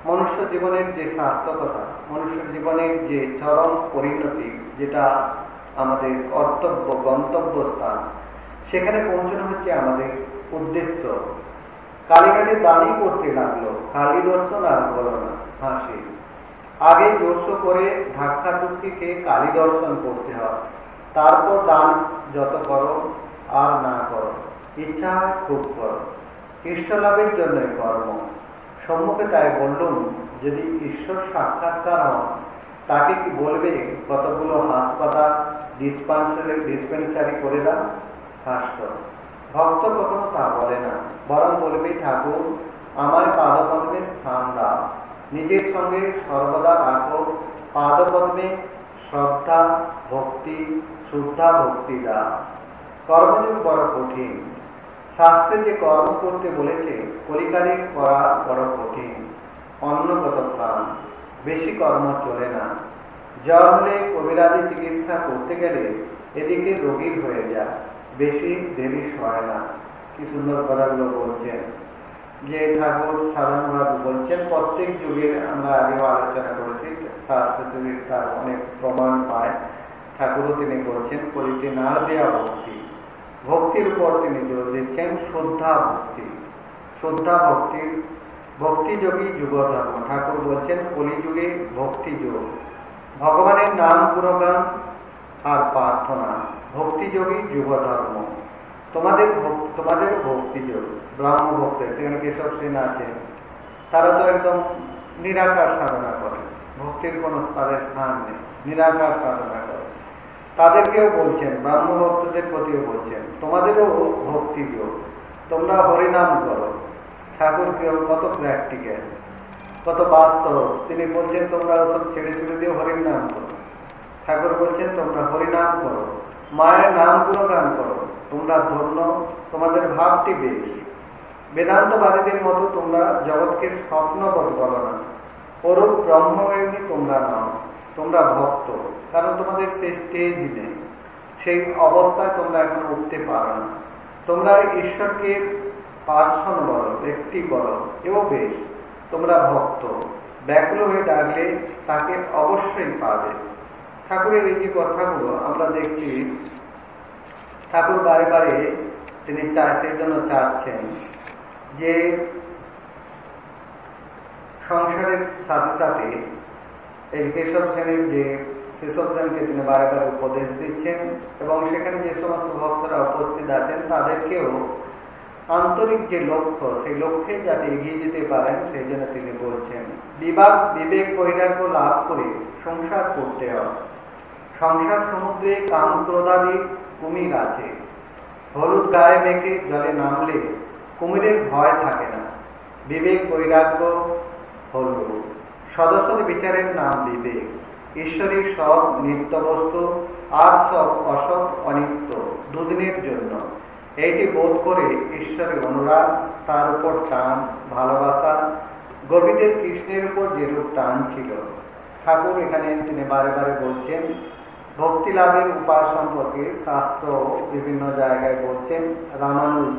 মনুষ্য জীবনের যে সার্থকতা, মনুষ্য জীবনের যে চরম পরিণতি, যেটা আমাদের কর্তব্য গন্তব্য স্থান সেখানে পৌঁছানো হচ্ছে আমাদের উদ্দেশ্য। কালীঘাটে দাঁড়িয়ে করতে লাগল। কালী দর্শন আর বলো না, হাসি। আগে জোরসো করে ধাক্কা টুক্কিকে কালী দর্শন করতে হয়। তারপর দান যত করো আর না করো, ইচ্ছা খুব করো। ঈশ্বর লাভের জন্যই কর্ম। সম্মুখে তাই বললুম, যদি ঈশ্বর সাক্ষাৎকার হন, তাকে কি বলবে? কতগুলো হাসপাতাল ডিসপেন্সারি ডিসপেন্সারি করে দাও? হাস্য ভক্ত কখনো তা বলে না, বরং বলবে, ঠাকুর, আমার পাদপদ্মে স্থান দাও। নিজের সঙ্গে সর্বদা রাখো পাদপদ্মে শ্রদ্ধা, ভক্তি শ্রদ্ধা, ভক্তি দাও। কর্মযোগ বড় কঠিন। শাস্ত্রে যে কর্ম করতে বলেছে কলিকারে করা বড় কঠিন। অন্নগত প্রাণ, বেশি কর্ম চলে না। জ্বর হলে কবিরাজি চিকিৎসা করতে গেলে এদিকে রোগীর হয়ে যায়। বেশি দেরি হয় না। কি সুন্দর কথাগুলো বলছেন। যে ঠাকুর সাধারণভাবে বলছেন, প্রত্যেক যুগের আমরা আগেও আলোচনা করেছি শাস্ত্র তার অনেক প্রমাণ পায়। ঠাকুরও তিনি বলছেন, কলিতে না দেওয়া ভক্তি। ভক্তির উপর তিনি জোর দিচ্ছেন, শ্রদ্ধা ভক্তি। শ্রদ্ধা ভক্তির ভক্তিযোগী যুগ ধর্ম ঠাকুর বলছেন, কলিযুগে ভক্তিযোগ ভগবানের নাম গুণগান আর প্রার্থনা। ভক্তিযোগী যুগ ধর্ম তোমাদের তোমাদের ভক্তিযোগ, ব্রাহ্ম ভক্ত সেখানে কেশব সেন আছে, তারা তো একদম নিরাকার সাধনা করে। ভক্তির কোনো তাদের স্থান নেই, নিরাকার সাধনা করে। তাদেরকেও বলছেন, ব্রাহ্ম ভক্তদের প্রতিও বলছেন, তোমাদেরও ভক্তি যোগ তোমরা হরিনাম করো। ঠাকুর কেউ কত প্র্যাকটিক্যাল কত বাস্তব, তিনি বলছেন, তোমরা ওসব ছেড়ে ছেড়ে দিয়ে হরিনাম করো। ঠাকুর বলছেন, তোমরা হরিনাম করো। মায়ের নাম গুণগান করো। তোমরা ধন্য, তোমাদের ভাবটি বেশ। বেদান্তবাদীদের মতো তোমরা জগৎকে স্বপ্নবোধ বলো না। ওরূপ ব্রহ্ম তোমরা নাও। তোমরা ভক্ত, কারণ তোমাদের সেই স্টেজ নেই। সেই অবস্থায় তোমরা এখন উঠতে পারো না। তোমরা ঈশ্বরকে পার্সন বলো, ব্যক্তি বলো, এও বেশ। তোমরা ভক্ত। ব্যাকুল হয়ে ডাকলে তাকে অবশ্যই পাবে। ঠাকুরের এই যে কথাগুলো আমরা দেখছি, ঠাকুর বারে বারে তিনি চা, সেই জন্য চাচ্ছেন যে সংসারের সাথে সাথে এই কেশব শ্রেণির যে সেসব তিনি বারে বারে উপদেশ দিচ্ছেন এবং সেখানে যে সমস্ত ভক্তরা উপস্থিত আছেন, তাদেরকেও আন্তরিক যে লক্ষ্য, সেই লক্ষ্যে যাতে এগিয়ে যেতে পারেন, সেই জন্য তিনি বলছেন বিবাদ বিবেক বৈরাগ্য লাভ করে সংসার করতে হয় সংসার সমুদ্রে কাম ক্রোধাদি কুমির আছে। হলুদ গায়ে মেখে জলে নামলে কুমিরের ভয় থাকে না। বিবেক বৈরাগ্য হল সদস্যদের বিচারের নাম বিবেক। ঈশ্বরী সব নিত্য বস্তু, আর সব অসৎ অনিত্য দুদিনের জন্য। এইটি বোধ করে ঈশ্বরের অনুরাগ, তার উপর টান, ভালোবাসা, গোপীদের কৃষ্ণের উপর যেরূপ টান ছিল। ঠাকুর এখানে তিনি বারে বারে বলছেন ভক্তি লাভের উপায় সম্পর্কে শাস্ত্র বিভিন্ন জায়গায় বলছেন রামানুজ।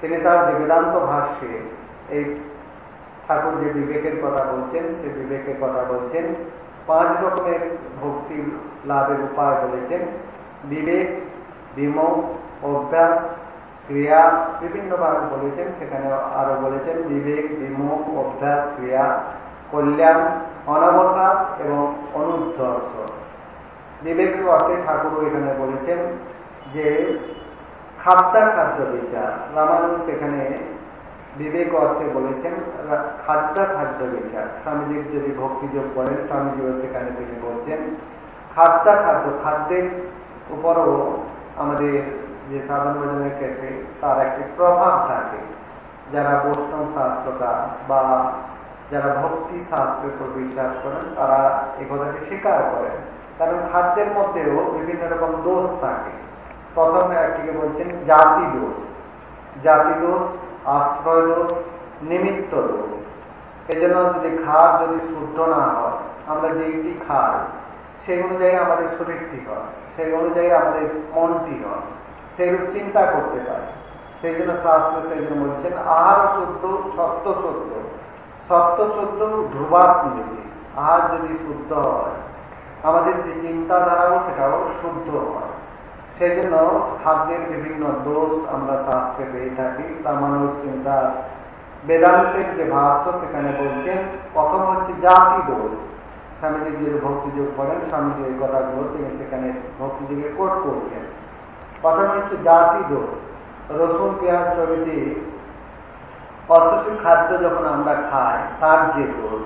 তিনি তার বেদান্ত ভাষ্যে এই ঠাকুর যে বিবেকের কথা বলছেন সে বিবেকের কথা বলছেন, পাঁচ রকমের ভক্তি লাভের উপায় বলেছেন। বিবেক বিমোক অভ্যাস, ক্রিয়া বিভিন্নভাবে বলেছেন, সেখানে আরও বলেছেন বিবেক বিমুখ অভ্যাস, ক্রিয়া, কল্যাণ অনবসাদ এবং অনুদ্ধর্ষ বিবেক অর্থে ঠাকুর এখানে বলেছেন যে খাদ্যা খাদ্য বিচার। রামানুজ সেখানে বিবেক অর্থে বলেছেন খাদ্যা খাদ্য বিচার। স্বামীজির যদি ভক্তিযোগ করেন, স্বামীজিও সেখানে তিনি বলছেন, খাদ্যা খাদ্য, খাদ্যের উপরও আমাদের যে সাধন ভোজনের ক্ষেত্রে তার একটি প্রভাব থাকে। যারা বৈষ্ণব শাস্ত্রটা বা যারা ভক্তি শাস্ত্রের উপর বিশ্বাস করেন, তারা এই কথাটি স্বীকার করেন। কারণ খাদ্যের মধ্যেও বিভিন্ন রকম দোষ থাকে। প্রথম একটিকে বলছেন জাতি দোষ। জাতি দোষ, আশ্রয় দোষ, নিমিত্ত দোষ। এজন্য যদি খার যদি শুদ্ধ না হয়, আমরা যেইটি খাই সেই অনুযায়ী আমাদের শরীরটি হয়, সেই অনুযায়ী আমাদের মনটি হয়, সেইরূপ চিন্তা করতে পারে। সেই জন্য শাস্ত্র সেই জন্য বলছেন, আহার শুদ্ধ, সত্য শুদ্ধ। সত্য শুদ্ধ ধ্রুবাস্মৃতি আহার যদি শুদ্ধ হয় আমাদের যে চিন্তাধারাও সেটাও শুদ্ধ হয়। সেই জন্য খাদ্যের বিভিন্ন দোষ আমরা শাস্ত্রে পেয়ে থাকি। রামানুজ চিন্তা বেদান্তের যে ভাষ্য সেখানে বলছেন, প্রথম হচ্ছে জাতি দোষ। স্বামীজি যে ভক্তিযোগ করেন, স্বামীজি এই কথাগুলো তিনি সেখানে ভক্তিযোগে কোট করছেন। প্রথমে হচ্ছে জাতি দোষ। রসুন, পেঁয়াজ প্রভৃতি অসুচি খাদ্য যখন আমরা খাই, তার যে দোষ।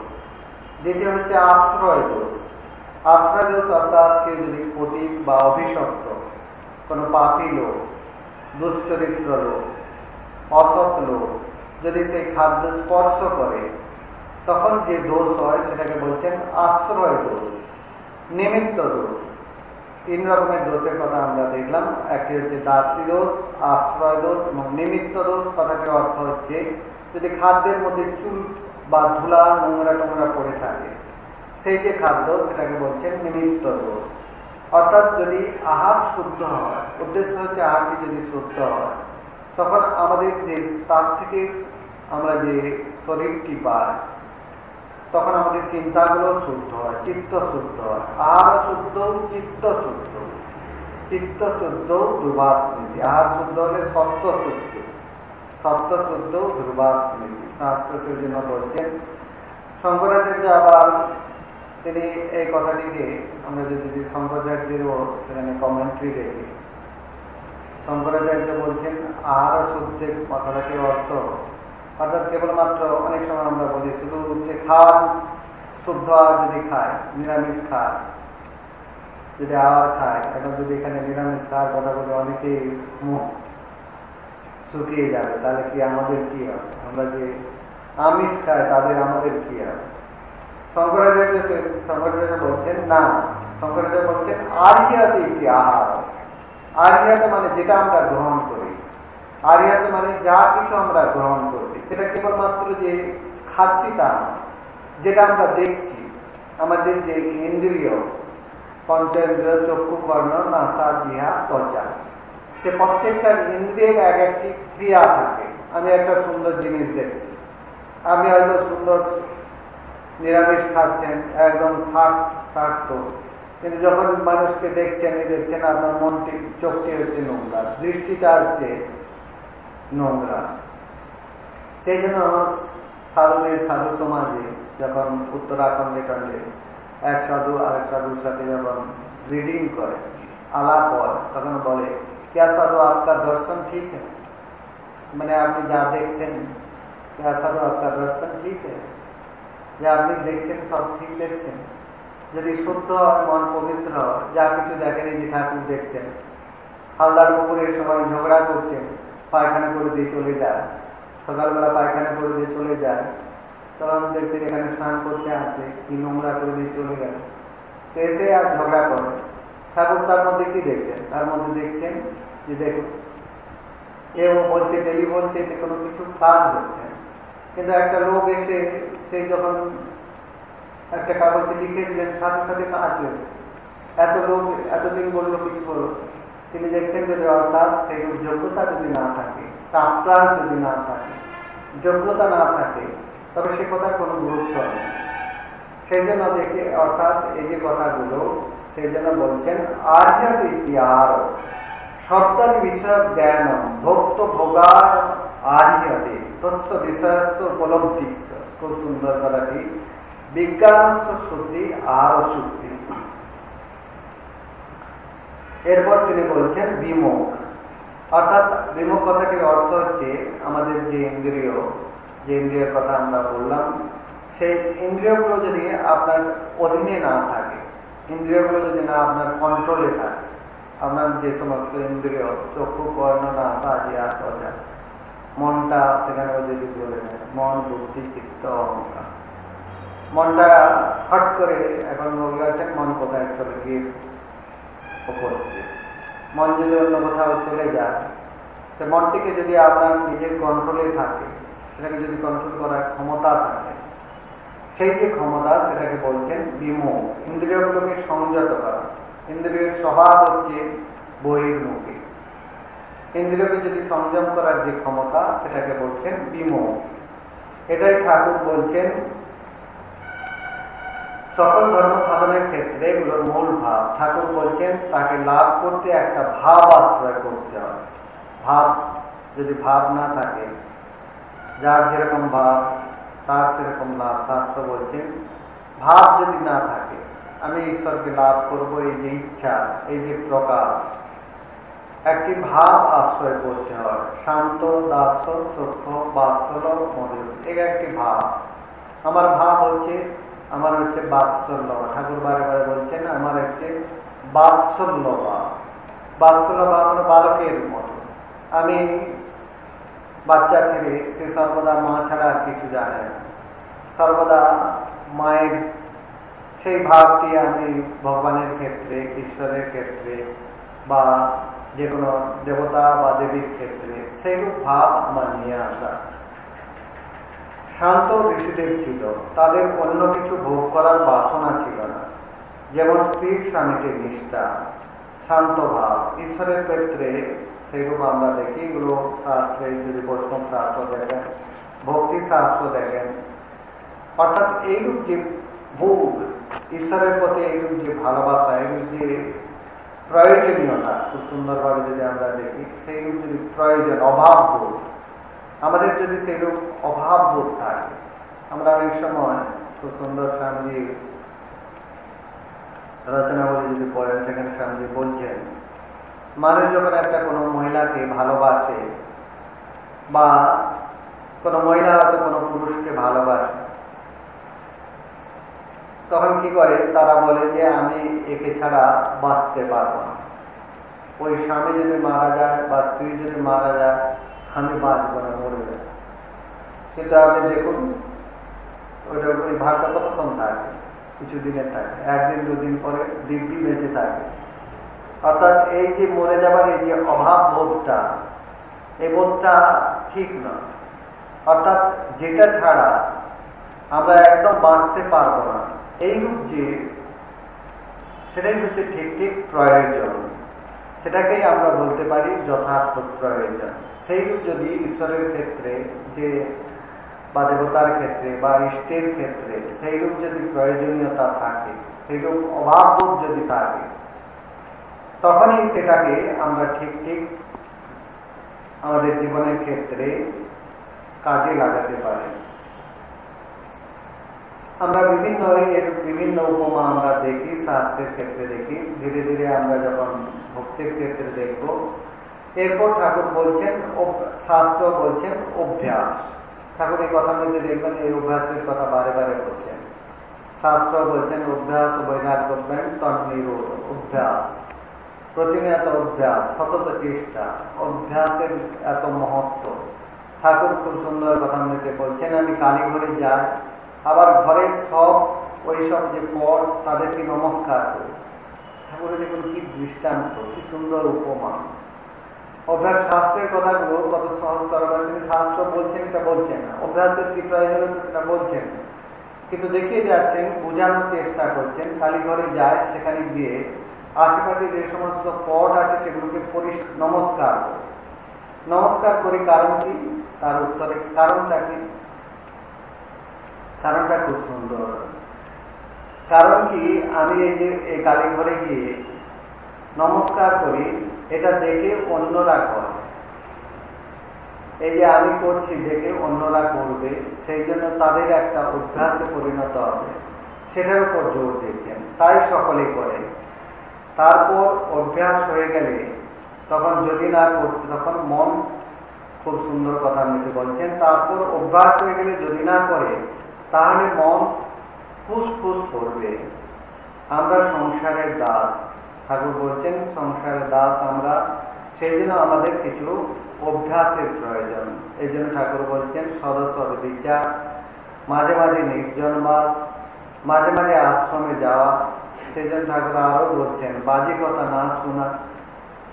দ্বিতীয় হচ্ছে আশ্রয় দোষ। আশ্রয় দোষ অর্থাৎ কেউ যদি পতিত বা অভিশপ্ত, কোনো পাপি লোক, দুশ্চরিত্র লোক, অসৎ লোক যদি সেই খাদ্য স্পর্শ করে, তখন যে দোষ হয় সেটাকে বলছেন আশ্রয় দোষ, নিমিত্ত দোষ। তিন রকমের দোষের কথা আমরা দেখলাম। একটি হচ্ছে দাত্রী দোষ, আশ্রয় দোষ এবং নিমিত্ত দোষ। কথাটির অর্থ হচ্ছে যদি খাদ্যের মধ্যে চুল বা ধুলা নোংরা টোংরা পড়ে থাকে সেই যে খাদ্য সেটাকে বলছেন নিমিত্ত দোষ। অর্থাৎ যদি আহার শুদ্ধ হয়, উদ্দেশ্য হচ্ছে আহারটি যদি শুদ্ধ হয়, তখন আমাদের যে তার থেকে আমরা যে শরীরটি পাই, তখন আমাদের চিন্তাগুলো শুদ্ধ হয়, চিত্ত শুদ্ধ হয়। আহার শুদ্ধ চিত্ত শুদ্ধ। চিত্ত শুদ্ধ ধ্রুবাস্মৃতি আহার শুদ্ধ হলে সত্য শুদ্ধ। সত্য শুদ্ধ ধ্রুবাস্মৃতি শাস্ত্র সেই জন্য বলছেন, শঙ্করাচার্য আবার তিনি এই কথাটিকে আমরা যদি শঙ্করাচার্যেরও সেখানে কমেন্ট্রি দেখি, শঙ্করাচার্য বলছেন আহার শুদ্ধের কথাটাকে অর্থ। অর্থাৎ কেবলমাত্র অনেক সময় আমরা বলি, শুধু সে খাওয়ার শুদ্ধ আহার যদি খায়, নিরামিষ খায়। যদি আহার খায় এখন যদি এখানে নিরামিষ খাওয়ার কথা বলে অনেকেই মুখ শুকিয়ে যাবে, তাহলে কি আমাদের কি হবে? আমরা যে আমিষ খাই, তাদের আমাদের কি হবে? শঙ্করাচার্য শঙ্করাচার্য বলছেন, না, শঙ্করাচার্য বলছেন, আর্হিয়াতে একটি আহার। আর্হিয়াতে মানে যেটা আমরা গ্রহণ করি। আরিয়াতে মানে যা কিছু আমরা গ্রহণ করছি। সেটা কেবলমাত্র যে খাচ্ছি তা না, যেটা আমরা দেখছি। আমাদের যে ইন্দ্রিয় পঞ্চেন্দ্রিয় চক্ষু কর্ণ নাসা জিহা ত্বচা, সে প্রত্যেকটার ইন্দ্রিয়ের এক একটি ক্রিয়া থাকে। আমি একটা সুন্দর জিনিস দেখছি। আপনি হয়তো সুন্দর নিরামিষ খাচ্ছেন, একদম শাক শাক তো। কিন্তু যখন মানুষকে দেখছেন, এই দেখছেন আপনার মনটি, চোখটি হচ্ছে নোংরা, দৃষ্টিটা হচ্ছে নোংরা। সেই জন্য সাধুদের, সাধু সমাজে যখন উত্তরাখণ্ডে টান্ডে এক সাধু, আরেক সাধুর সাথে যখন রিডিং করে, আলাপ হয়, তখন বলে, ক্যা সাধু, আপনার দর্শন ঠিক হ্যাঁ মানে আপনি যা দেখছেন, ক্যা সাধু, আপনার দর্শন ঠিক হ্যাঁ যে আপনি দেখছেন, সব ঠিক দেখছেন। যদি শুদ্ধ মন পবিত্র, যা কিছু দেখেন যে ঠাকুর দেখছেন। হালদার পুকুরের সময় ঝগড়া করছেন, পায়খানা করে দিয়ে চলে যায় সকালবেলা পায়খানা করে দিয়ে চলে যায় তখন দেখছেন এখানে স্নান করতে আসে, কি নোংরা করে দিয়ে চলে গেল। এসে আর ঝগড়া করে ঠাকুর তার মধ্যে কি দেখছেন? তার মধ্যে দেখছেন যে দেখুন, এ বলছে, ডেলি বলছে, এতে কোনো কিছু কাজ হচ্ছে কিন্তু একটা লোক এসে সেই যখন একটা কাগজে লিখে দিলেন, সাথে সাথে কাজ হয়ে এত লোক এতদিন বলল, কিছু বলল তিনি দেখছেন যে অর্থাৎ সেই যোগ্যতা যদি না থাকে চাপরাস যদি না থাকে, যোগ্যতা না থাকে, তবে সে কথার কোনো গুরুত্ব নেই। সেই জন্য দেখে, অর্থাৎ এই যে কথাগুলো, সেই জন্য বলছেন আর্যত ইতিহার শব্দাদি বিষয়ক জ্ঞান ভক্ত ভোগার আর্যতে তস্য বিষয়স্য উপলব্ধিস্য। খুব সুন্দর কথাটি। বিজ্ঞানস্য শুদ্ধি, আর শুদ্ধি। এরপর তিনি বলছেন বিমুখ। অর্থাৎ বিমুখ কথাটির অর্থ হচ্ছে আমাদের যে ইন্দ্রিয়, যে ইন্দ্রিয়ের কথা আমরা বললাম, সেই ইন্দ্রিয়গুলো যদি আপনার অধীনে না থাকে, ইন্দ্রিয়গুলো যদি না আপনার কন্ট্রোলে থাকে আপনার যে সমস্ত ইন্দ্রিয় চক্ষু, কর্ণ, নাসা জিয়া ত্বচা। মনটা সেখানে যদি বলে মন, বুদ্ধি, চিত্ত, অহংকার। মনটা হট করে এখন রোগী আছেন মন কোথায় চলে গিয়ে উপস্থিত। মন যদি অন্য কোথাও চলে যায়, সে মনটিকে যদি আপনার নিজের কন্ট্রোলে থাকে, সেটাকে যদি কন্ট্রোল করার ক্ষমতা থাকে, সেই যে ক্ষমতা সেটাকে বলছেন বিমুখ ইন্দ্রিয়গুলোকে সংযত করা। ইন্দ্রিয়ের স্বভাব হচ্ছে বহির্মুখী। ইন্দ্রিয়কে যদি সংযম করার যে ক্ষমতা, সেটাকে বলছেন বিমুখ। এটাই ঠাকুর বলছেন, সকল ধর্ম সাধনের ক্ষেত্রে এগুলোর মূল ভাব। ঠাকুর বলছেন, তাকে লাভ করতে একটা ভাব আশ্রয় করতে হবে। ভাব, যদি ভাব না থাকে, যার যেরকম ভাব, তার সেরকম লাভ। শাস্ত্র বলছেন, ভাব যদি না থাকে আমি ঈশ্বরকে লাভ করব, এই যে ইচ্ছা, এই যে প্রকাশ। একটি ভাব আশ্রয় করতে হয়। শান্ত দাস সত্য বাৎসল মধুর। এই একটি ভাব। আমার ভাব হচ্ছে, আমার হচ্ছে বাৎসল্য। ঠাকুর বারে বারে বলছেন, আমার হচ্ছে বাৎসল্য ভাব। বাৎসল্য ভাব মানে বালকের মতো। আমি বাচ্চা ছেলে, সে সর্বদা মা ছাড়া আর কিছু জানে না। সর্বদা মায়ের সেই ভাবটি আমি ভগবানের ক্ষেত্রে, ঈশ্বরের ক্ষেত্রে বা যে কোনো দেবতা বা দেবীর ক্ষেত্রে সেইরূপ ভাব আমার নিয়ে আসা। শান্ত ঋষিদের ছিল, তাদের অন্য কিছু ভোগ করার বাসনা ছিল না। যেমন স্ত্রীর স্বামীতে নিষ্ঠা, শান্ত ভাব, ঈশ্বরের ক্ষেত্রে সেইরূপ আমরা দেখি, এগুলো শাস্ত্রে যদি বৈষ্ণব শাস্ত্র দেখেন, ভক্তি শাস্ত্র দেখেন, অর্থাৎ এইরূপ যে ভোগ ঈশ্বরের প্রতি এইরূপ যে ভালোবাসা এইরূপ যে প্রয়োজনীয়তা, খুব সুন্দরভাবে যদি আমরা দেখি, সেইরূপ যদি প্রয়োজন, অভাব বোধ, আমাদের যদি সেইরূপ অভাব বোধ থাকে, আমরা অনেক সময় খুব সুন্দর স্বামীজির রচনাবলী যদি পড়েন, সেখানে স্বামীজি বলছেন, মানুষ যখন একটা কোনো মহিলাকে ভালোবাসে বা কোনো মহিলা হয়তো কোনো পুরুষকে ভালোবাসে তখন কি করে? তারা বলে যে, আমি একে ছাড়া বাঁচতে পারব না। ওই স্বামী যদি মারা যায় বা স্ত্রী যদি মারা যায়, আমি বাঁচবো না, মরে যায় কিন্তু আপনি দেখুন ওইটা ওই ভাগটা কতক্ষণ থাকে? কিছু দিনের থাকে। একদিন, দুদিন পরে দিব্যি বেঁচে থাকে। অর্থাৎ এই যে মরে যাবার এই যে অভাব বোধটা এই বোধটা ঠিক না। অর্থাৎ যেটা ছাড়া আমরা একদম বাঁচতে পারব না। এইরূপ যে, সেটাই হচ্ছে ঠিক ঠিক প্রয়োজন সেটাকেই আমরা বলতে পারি যথার্থ প্রয়োজন সেইরূপ যদি ঈশ্বরের ক্ষেত্রে, যে বা দেবতার ক্ষেত্রে বা ইষ্টের ক্ষেত্রে সেইরূপ যদি প্রয়োজনীয়তা থাকে সেইরূপ অভাববোধ যদি থাকে, তখনই সেটাকে আমরা ঠিক ঠিক আমাদের জীবনের ক্ষেত্রে কাজে লাগাতে পারি। আমরা বিভিন্ন বিভিন্ন উপমা আমরা দেখি, শাস্ত্রের ক্ষেত্রে দেখি। ধীরে ধীরে আমরা যখন ভক্তির ক্ষেত্রে দেখব, এরপর ঠাকুর বলছেন শাস্ত্র বলছেন অভ্যাস। ঠাকুর এই কথার মধ্যে দেখবেন, এই অভ্যাসের কথা বারে বারে বলছেন। শাস্ত্র বলছেন, অভ্যাস বৈরাগ্যজ্ঞান তন্নিরোধ অভ্যাস। প্রতিনিয়ত অভ্যাস, সতত চেষ্টা, অভ্যাসের এত মহত্ব। ঠাকুর খুব সুন্দর কথা মধ্যে বলছেন, আমি কালী ঘরে যাই আবার ঘরের সব ওই সব যে পর তাদেরকে নমস্কার করি। ঠাকুরের দেখুন কি দৃষ্টান্ত, কি সুন্দর উপমা। অভ্যাস শাস্ত্রের কথাগুলো কত সহজ সরল। তিনি শাস্ত্র বলছেন, এটা বলছেন না। অভ্যাসের কি প্রয়োজন হচ্ছে সেটা বলছেন কিন্তু দেখিয়ে যাচ্ছেন, বোঝানোর চেষ্টা করছেন, কালীঘরে যায়, সেখানে গিয়ে আশেপাশে যে সমস্ত পট আছে সেগুলোকে পরি নমস্কার নমস্কার করি কারণ কি? তার উত্তরে কারণটা কি? কারণটা খুব সুন্দর। কারণ কি, আমি এই যে, এই কালীঘরে গিয়ে নমস্কার করি, এটা দেখে অন্যরা করে। এই যে আমি করছি দেখে অন্যরা করবে, সেই জন্য তাদের একটা অভ্যাসে পরিণত হবে। সেটার উপর জোর দিচ্ছেন। তাই সকলে করে। তারপর অভ্যাস হয়ে গেলে তখন যদি না করতে, তখন মন খুব সুন্দর কথা নিতে বলছেন, তারপর অভ্যাস হয়ে গেলে যদি না করে তাহলে মন ফুসফুস করবে। আমরা সংসারের দাস। ঠাকুর বলছেন, সংসারের দাস আমরা। সেই জন্য আমাদের কিছু অভ্যাসের প্রয়োজন। এই জন্য ঠাকুর বলছেন, সদস্য বিচার মাঝে মাঝে নির্জন বাস, মাঝে মাঝে আশ্রমে যাওয়া। সেই জন্য ঠাকুর আরও বলছেন, বাজে কথা না শোনা।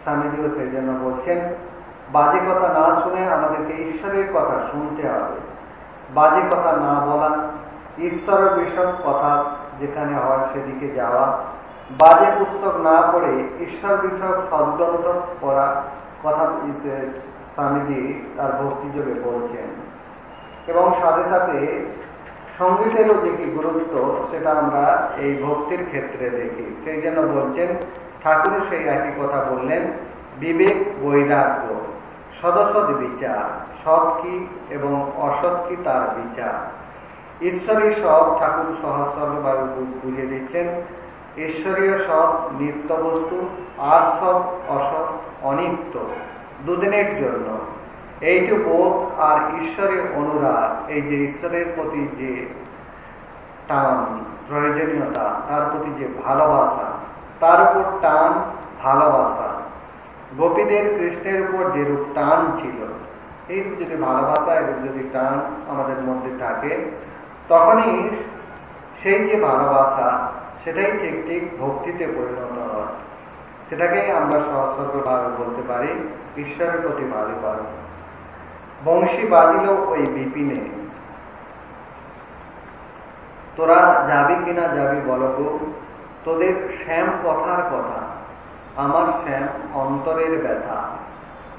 স্বামীজিও সেই জন্য বলছেন, বাজে কথা না শুনে আমাদেরকে ঈশ্বরের কথা শুনতে হবে। বাজে কথা না বলা, ঈশ্বরের বিষয় কথা যেখানে হয় সেদিকে যাওয়া, বাজে পুস্তক না পড়ে ঈশ্বর বিষয়ক সদ্গ্রন্থ পড়া কথা স্বামীজি তার ভক্তিযোগে বলছেন। এবং সাথে সাথে সঙ্গীতেরও যে কি গুরুত্ব, সেটা আমরা এই ভক্তির ক্ষেত্রে দেখি। সেই জন্য বলছেন, ঠাকুরও সেই একই কথা বললেন, বিবেক বৈরাগ্য। সদসদ বিচার সৎ কি এবং অসৎ কি তার বিচার। ঈশ্বরী সৎ, ঠাকুর সহজ সরলভাবে বুঝে দিচ্ছেন। ঈশ্বরীয় সব নিত্য বস্তু, আর সব অসৎ, অনিত্য দুদিনের জন্য। এইটুকু আর ঈশ্বরের অনুরাগ, এই যে ঈশ্বরের প্রতি যে টান, প্রয়োজনীয়তা, তার প্রতি যে ভালোবাসা, তার উপর টান ভালোবাসা। গোপীদের কৃষ্ণের উপর যেরূপ টান ছিল এইরূপ যদি ভালোবাসা এরূপ যদি টান আমাদের মধ্যে থাকে, তখনই সেই যে ভালোবাসা, সেটাই ঠিক ঠিক ভক্তিতে পরিণত হয়। সেটাকেই আমরা সহসর্গভাবে বলতে পারি, ঈশ্বরের প্রতি ভালোবাসা। বংশী বাজিল ওই বিপিনে, তোরা যাবি কিনা যাবি বলক তোদের শ্যাম কথার কথা আমার শ্যাম অন্তরের ব্যথা।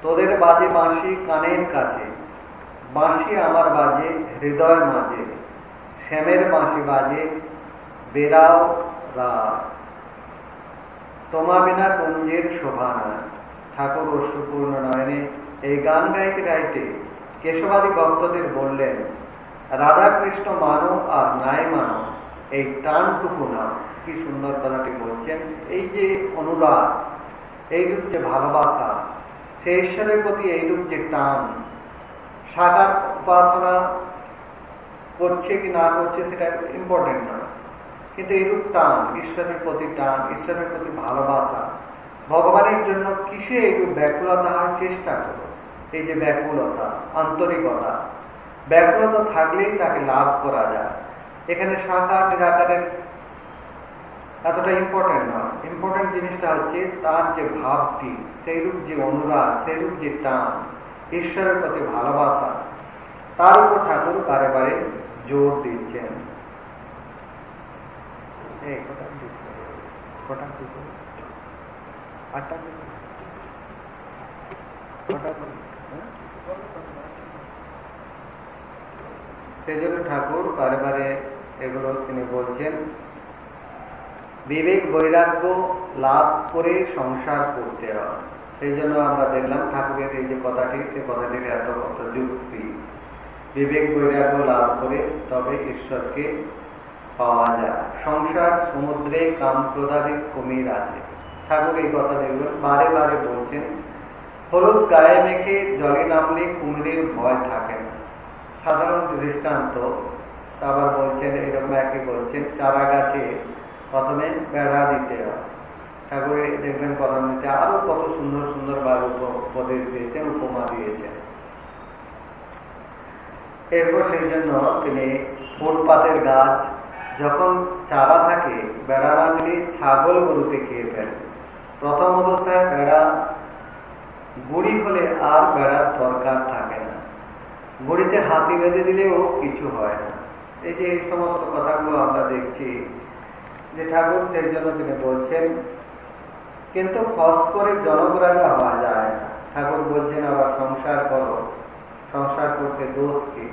তোদের বাজে বাঁশি কানের কাছে। বাঁশি আমার বাজে, হৃদয় মাঝে। শ্যামের বাঁশি বাজে বেরাও রা তোমা বিনা কুঞ্জের শোভা নয়। ঠাকুর অশ্বপূর্ণ নয়নে এই গান গাইতে গাইতে কেশবাদী ভক্তদের বললেন, রাধাকৃষ্ণ মানো আর নাই মানো। এই টানটুকু না, কি সুন্দর কথাটি বলছেন। এই যে অনুরাগ এইরূপ যে ভালোবাসা, সে ঈশ্বরের প্রতি এইরূপ যে টান সাকার উপাসনা করছে কি না করছে সেটা ইম্পর্টেন্ট না। কিন্তু এরূপ টান, ঈশ্বরের প্রতি টান, ঈশ্বরের প্রতি ভালোবাসা, ভগবানের জন্য কিসে এইরূপ ব্যাকুলতা হওয়ার চেষ্টা করো? এই যে ব্যাকুলতা, আন্তরিকতা, ব্যাকুলতা থাকলেই তাকে লাভ করা যায়। এখানে সাকার নিরাকারের এতটা ইম্পর্টেন্ট নয় ইম্পর্টেন্ট জিনিসটা হচ্ছে তার যে ভাবটি, সেইরূপ যে অনুরাগ, সেইরূপ যে টান, ঈশ্বরের প্রতি ভালোবাসা, তার উপর ঠাকুর বারে বারে জোর দিচ্ছেন। সেই জন্য ঠাকুর বারে বারে এগুলো তিনি বলছেন, বিবেক বৈরাগ্য লাভ করে সংসার করতে হয়। সেই জন্য আমরা দেখলাম ঠাকুরের এই যে কথাটি সে কথাটির এত কত যুক্তি বিবেক বৈরাগ্য লাভ করে তবে ঈশ্বরকে পাওয়া যায়। সংসার সমুদ্রে কাম প্রদানের কুমির আছে। ঠাকুর এই কথা দেখবেন, বারে বারে বলছেন, হলুদ গায়ে মেখে জলে নামলে কুমিরের ভয় থাকে না। সাধারণ দৃষ্টান্ত আবার বলছেন, এরকম একই বলছেন চারা গাছে প্রথমে বেড়া দিতে হয়। ঠাকুরে দেখবেন কথাটিতে আরও কত সুন্দর সুন্দর উপদেশ দিয়েছেন, উপমা দিয়েছেন। এরপর সেই জন্য তিনি ফুটপাতের গাছ, যখন চারা থাকে, বেড়া না দিলে ছাগল গরুতে খেয়ে ফেলে। প্রথম অবস্থায় বেড়া গুড়ি হলে আর বেড়ার দরকার থাকে না। গুড়িতে হাতি বেঁধে দিলেও কিছু হয় না। এই যে সমস্ত কথাগুলো আমরা দেখছি, যে ঠাকুর সেই জন্য তিনি বলছেন, কিন্তু ফস করে জনগ্রাহী হওয়া যায় ঠাকুর বলছেন, আবার সংসার করো। সংসার করতে দোষ কি?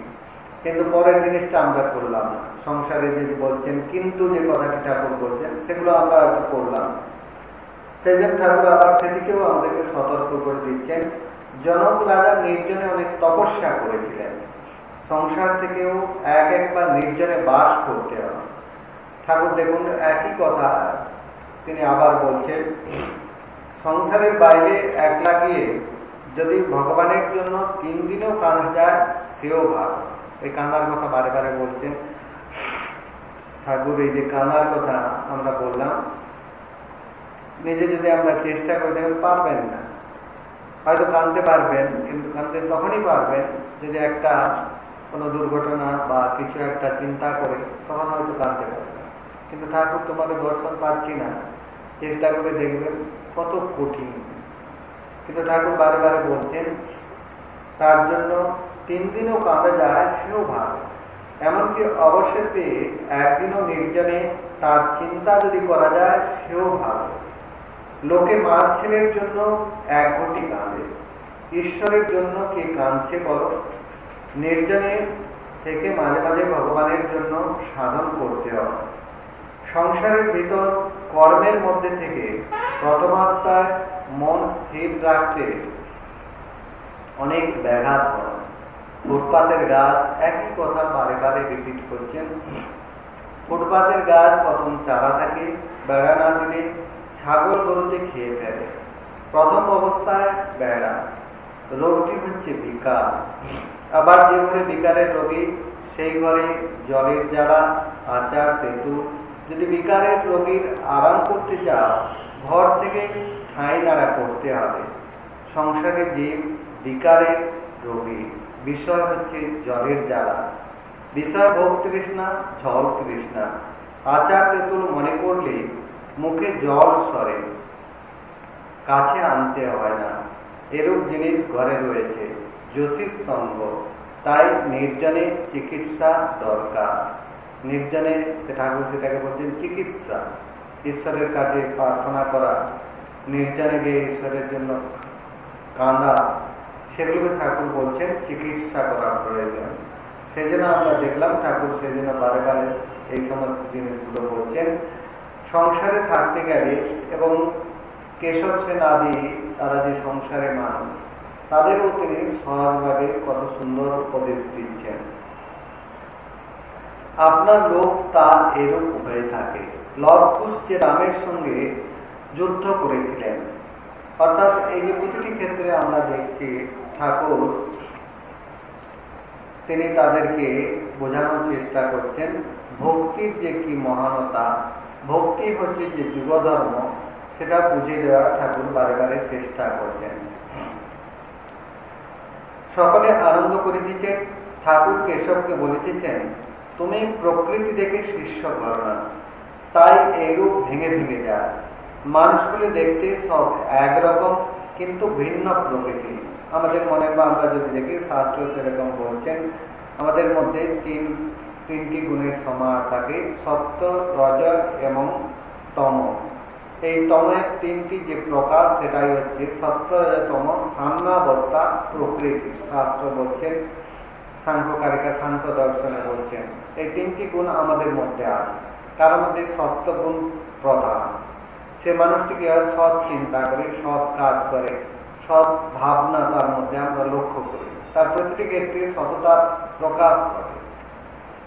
কিন্তু পরের জিনিসটা আমরা করলাম না। সংসারে যে বলছেন, কিন্তু যে কথাটি ঠাকুর বলছেন, সেগুলো আমরা হয়তো করলাম সেই জন্য ঠাকুর আবার সেদিকেও আমাদেরকে সতর্ক করে দিচ্ছেন। জনক রাজা নির্জনে অনেক তপস্যা করেছিলেন। সংসার থেকেও এক একবার নির্জনে বাস করতে হবে ঠাকুর দেখুন, একই কথা তিনি আবার বলছেন, সংসারের বাইরে একলা গিয়ে যদি ভগবানের জন্য তিন দিনও কাঁদা যায়, সেও ভালো। এই কাঁদার কথা বারে বারে বলছেন। ঠাকুর, এই যে কাঁদার কথা আমরা বললাম, নিজে যদি আমরা চেষ্টা করে দেখবেন পারবেন না। হয়তো কাঁদতে পারবেন, কিন্তু কাঁদতে তখনই পারবেন যদি একটা কোনো দুর্ঘটনা বা কিছু একটা চিন্তা করে, তখন হয়তো কাঁদতে পারবেন কিন্তু ঠাকুর তোমাকে দর্শন পাচ্ছি না। চেষ্টা করে দেখবেন কত কঠিন। কিন্তু ঠাকুর বারে বারে বলছেন, তার জন্য তিন দিনও কাঁদা যায় সেও ভালো। এমনকি অবসর পেয়ে একদিনও নির্জনে তার চিন্তা যদি করা যায় সেও ভালো। লোকে মার ছেলের জন্য এক ঘটি কাঁদে। ঈশ্বরের জন্য কে কাঁদছে বলো? নির্জনে থেকে মাঝে মাঝে ভগবানের জন্য সাধন করতে হয়। সংসারের ভিতর কর্মের মধ্যে থেকে প্রথমাস্তায় মন স্থির রাখতে অনেক ব্যাঘাত হয়। ফুটপাতের গাছ একই কথা বারে বারে রিপিট করছেন। ফুটপাতের গাছ প্রথম চারা থাকে, বেড়া না দিলে ছাগল গরুতে খেয়ে ফেলে। প্রথম অবস্থায় বেড়া। রোগটি হচ্ছে বিকার আবার যে ঘরে বিকারের রোগী, সেই ঘরে জলের জ্বালা, আচার, তেঁতুল। যদি বিকারের রোগীর আরাম করতে চাও, ঘর থেকে ঠাঁই নাড়া করতে হবে। সংসারে যে বিকারের রোগী। বিষয় হচ্ছে জলের জ্বালা। বিষয় ভোগ তৃষ্ণা জল তৃষ্ণা। আচার, তেঁতুল মনে করলে মুখে জল সরে। কাছে আনতে হয় না। এরূপ জিনিস ঘরে রয়েছে। সঙ্গ। তাই নির্জনে চিকিৎসা দরকার। নির্জনে সে ঠাকুর সেটাকে বলছেন চিকিৎসা। ঈশ্বরের কাছে প্রার্থনা করা। নির্জনে গিয়ে ঈশ্বরের জন্য কাঁদা। সেগুলোকে ঠাকুর বলছেন চিকিৎসা করা প্রয়োজন। সেই জন্য আমরা দেখলাম ঠাকুর সেই জন্য বারে বারে এই সমস্ত জিনিসগুলো বলছেন। সংসারে থাকতে গেলে এবং কেশব সেন আদি, তারা যে সংসারে মানুষ তাদেরও তিনি সহজভাবে কত সুন্দর উপদেশ দিচ্ছেন। আপনার লোক তা এরূপ হয়ে থাকে। লবকুশ যে রামের সঙ্গে যুদ্ধ করেছিলেন। অর্থাৎ এই যে প্রতিটি ক্ষেত্রে আমরা দেখছি, ঠাকুর তিনি তাদেরকে বোঝানোর চেষ্টা করছেন, ভক্তির যে কি মহানতা, ভক্তি হচ্ছে যে যুগধর্ম, সেটা বুঝিয়ে দেওয়ার ঠাকুর বারে বারে চেষ্টা করছেন। সকলে আনন্দ করিতেছে, ঠাকুর কেশবকে বলিতেছেন, তুমি প্রকৃতি দেখে শিষ্য করো না। তাই এরূপ ভেঙে ভেঙে যায় মানুষগুলি দেখতে সব একরকম, কিন্তু ভিন্ন প্রকৃতি। আমাদের মনে বা আমরা যদি দেখি, শাস্ত্র সেরকম বলছেন, আমাদের মধ্যে তিন, তিনটি গুণের সমাহার থাকে, সত্য, রজ এবং তম। এই তমের তিনটি যে প্রকাশ সেটাই হচ্ছে সত্য রজতম সাম্যাবস্থা প্রকৃতি, শাস্ত্র বলছেন, সাংখ্যকারিকা, সাংখ্য দর্শনে বলছেন। এই তিনটি গুণ আমাদের মধ্যে আছে। তার মধ্যে সত্য গুণ প্রধান। সে মানুষটি কি হয়? সৎ চিন্তা করে, সৎ কাজ করে, সৎ ভাবনা তার মধ্যে আমরা লক্ষ্য করি। তার প্রতিটি ক্ষেত্রে সততার প্রকাশ করে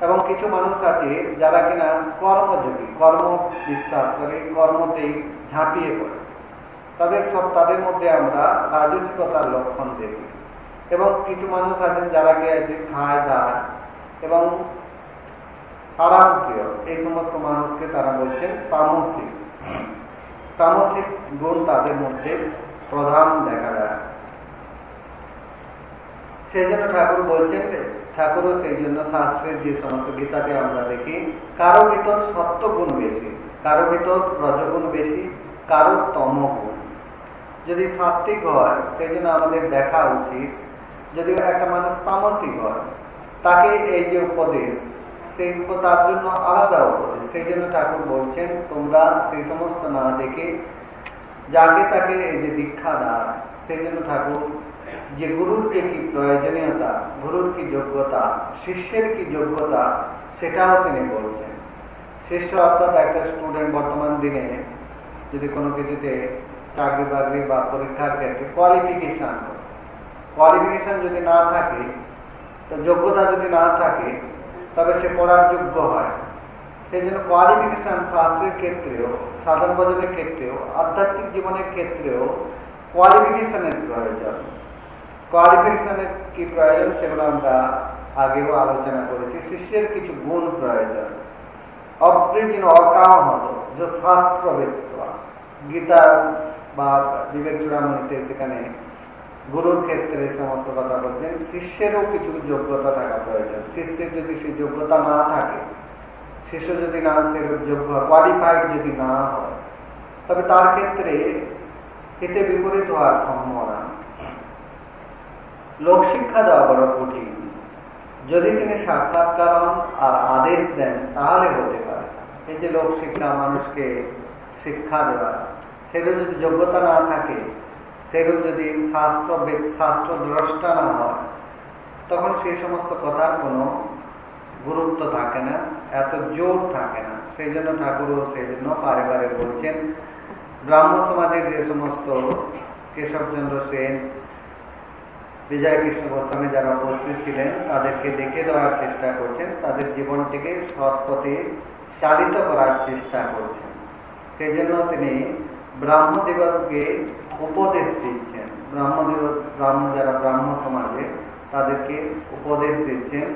এবং কিছু মানুষ আছে যারা কিনা কর্মযোগী কর্ম বিশ্বাস করে, কর্মতেই ঝাঁপিয়ে পড়ে। তাদের সব, তাদের মধ্যে আমরা রাজস্বিকতার লক্ষণ দেখি। এবং কিছু মানুষ আছেন যারা কে আছে, খায়, দায় এবং আরাম প্রিয় এই সমস্ত মানুষকে তারা বলছেন তামসিক। তামসিক গুণ তাদের মধ্যে প্রধান দেখা যায়। সেই জন্য ঠাকুর বলছেন ঠাকুরও সেই জন্য শাস্ত্রের যে সমস্ত গীতাতে আমরা দেখি, কারও ভিতর সত্য গুণ বেশি, কারও ভিতর রজগুণ বেশি, কারও তম গুণ যদি সাত্বিক হয়, সেই জন্য আমাদের দেখা উচিত, যদি একটা মানুষ তামসিক হয়, তাকে এই যে উপদেশ, সেই তার জন্য আলাদা উপদেশ, সেই জন্য ঠাকুর বলছেন, তোমরা সেই সমস্ত না দেখে, যাকে তাকে এই যে দীক্ষা দেয় সেই জন্য ঠাকুর যে গুরুর যে কি প্রয়োজনীয়তা গুরুর কি যোগ্যতা, শিষ্যের কি যোগ্যতা, সেটাও তিনি বলছেন। শিষ্য অর্থাৎ একটা স্টুডেন্ট বর্তমান দিনে যদি কোনো কিছুতে চাকরি বাকরি বা পরীক্ষার ক্ষেত্রে কোয়ালিফিকেশান কোয়ালিফিকেশান যদি না থাকে, তো যোগ্যতা যদি না থাকে, তবে সে পড়ার যোগ্য হয়। সেই জন্য কোয়ালিফিকেশান শাস্ত্রের ক্ষেত্রেও, সাধন ভজনের ক্ষেত্রেও, আধ্যাত্মিক জীবনের ক্ষেত্রেও কোয়ালিফিকেশনের প্রয়োজন। কোয়ালিফিকেশনের কি প্রয়োজন সেগুলো আমরা আগেও আলোচনা করেছি। শিষ্যের কিছু গুণ প্রয়োজন। অপ্রীতিন অকামত যে শাস্ত্রবেত্ত গীতা বা বিবেক চূড়ামণিতে সেখানে গুরুর ক্ষেত্রে সমস্ত কথা বলছেন, শিষ্যেরও কিছু যোগ্যতা থাকা প্রয়োজন। শিষ্যের যদি সেই যোগ্যতা না থাকে, শিষ্য যদি না সে যোগ্য কোয়ালিফাইড যদি না হয়, তবে তার ক্ষেত্রে এতে বিপরীত হওয়ার সম্ভাবনা লোক শিক্ষা দেওয়া বড় কঠিন। যদি তিনি সাক্ষাৎকার আর আদেশ দেন, তাহলে হতে পারে। এই যে লোক শিক্ষা মানুষকে শিক্ষা দেওয়া, সেরূপ যদি যোগ্যতা না থাকে, সেরূপ যদি শাস্ত্র শাস্ত্র দ্রষ্টা না হয়, তখন সেই সমস্ত কথার কোনো গুরুত্ব থাকে না, এত জোর থাকে না। সেই জন্য ঠাকুরও সেই জন্য বারে বারে বলছেন ব্রাহ্ম সমাজের যে সমস্ত কেশবচন্দ্র সেন বিজয় কৃষ্ণ গোস্বামী যারা উপস্থিত ছিলেন, তাদেরকে দেখে দেওয়ার চেষ্টা করছেন, তাদের জীবনটিকে সৎ পথে চালিত করার চেষ্টা করছেন। সেই জন্য তিনি ব্রাহ্মদেবকে উপদেশ দিচ্ছেন। ব্রাহ্মদেব, ব্রাহ্ম যারা ব্রাহ্ম সমাজে, তাদেরকে উপদেশ দিচ্ছেন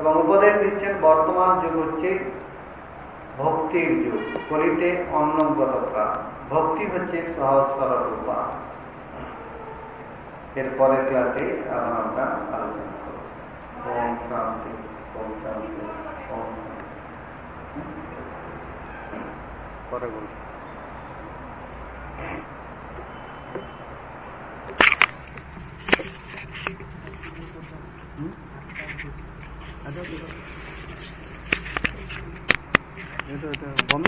এবং উপদেশ দিচ্ছেন বর্তমান যুগ হচ্ছে ভক্তির যুগ। কলিতে অন্নগত প্রাণ ভক্তি হচ্ছে সহজ সরল রূপা এর পরের ক্লাসে আবার আমরা আলোচনা করব। এটা এটা বন্ধ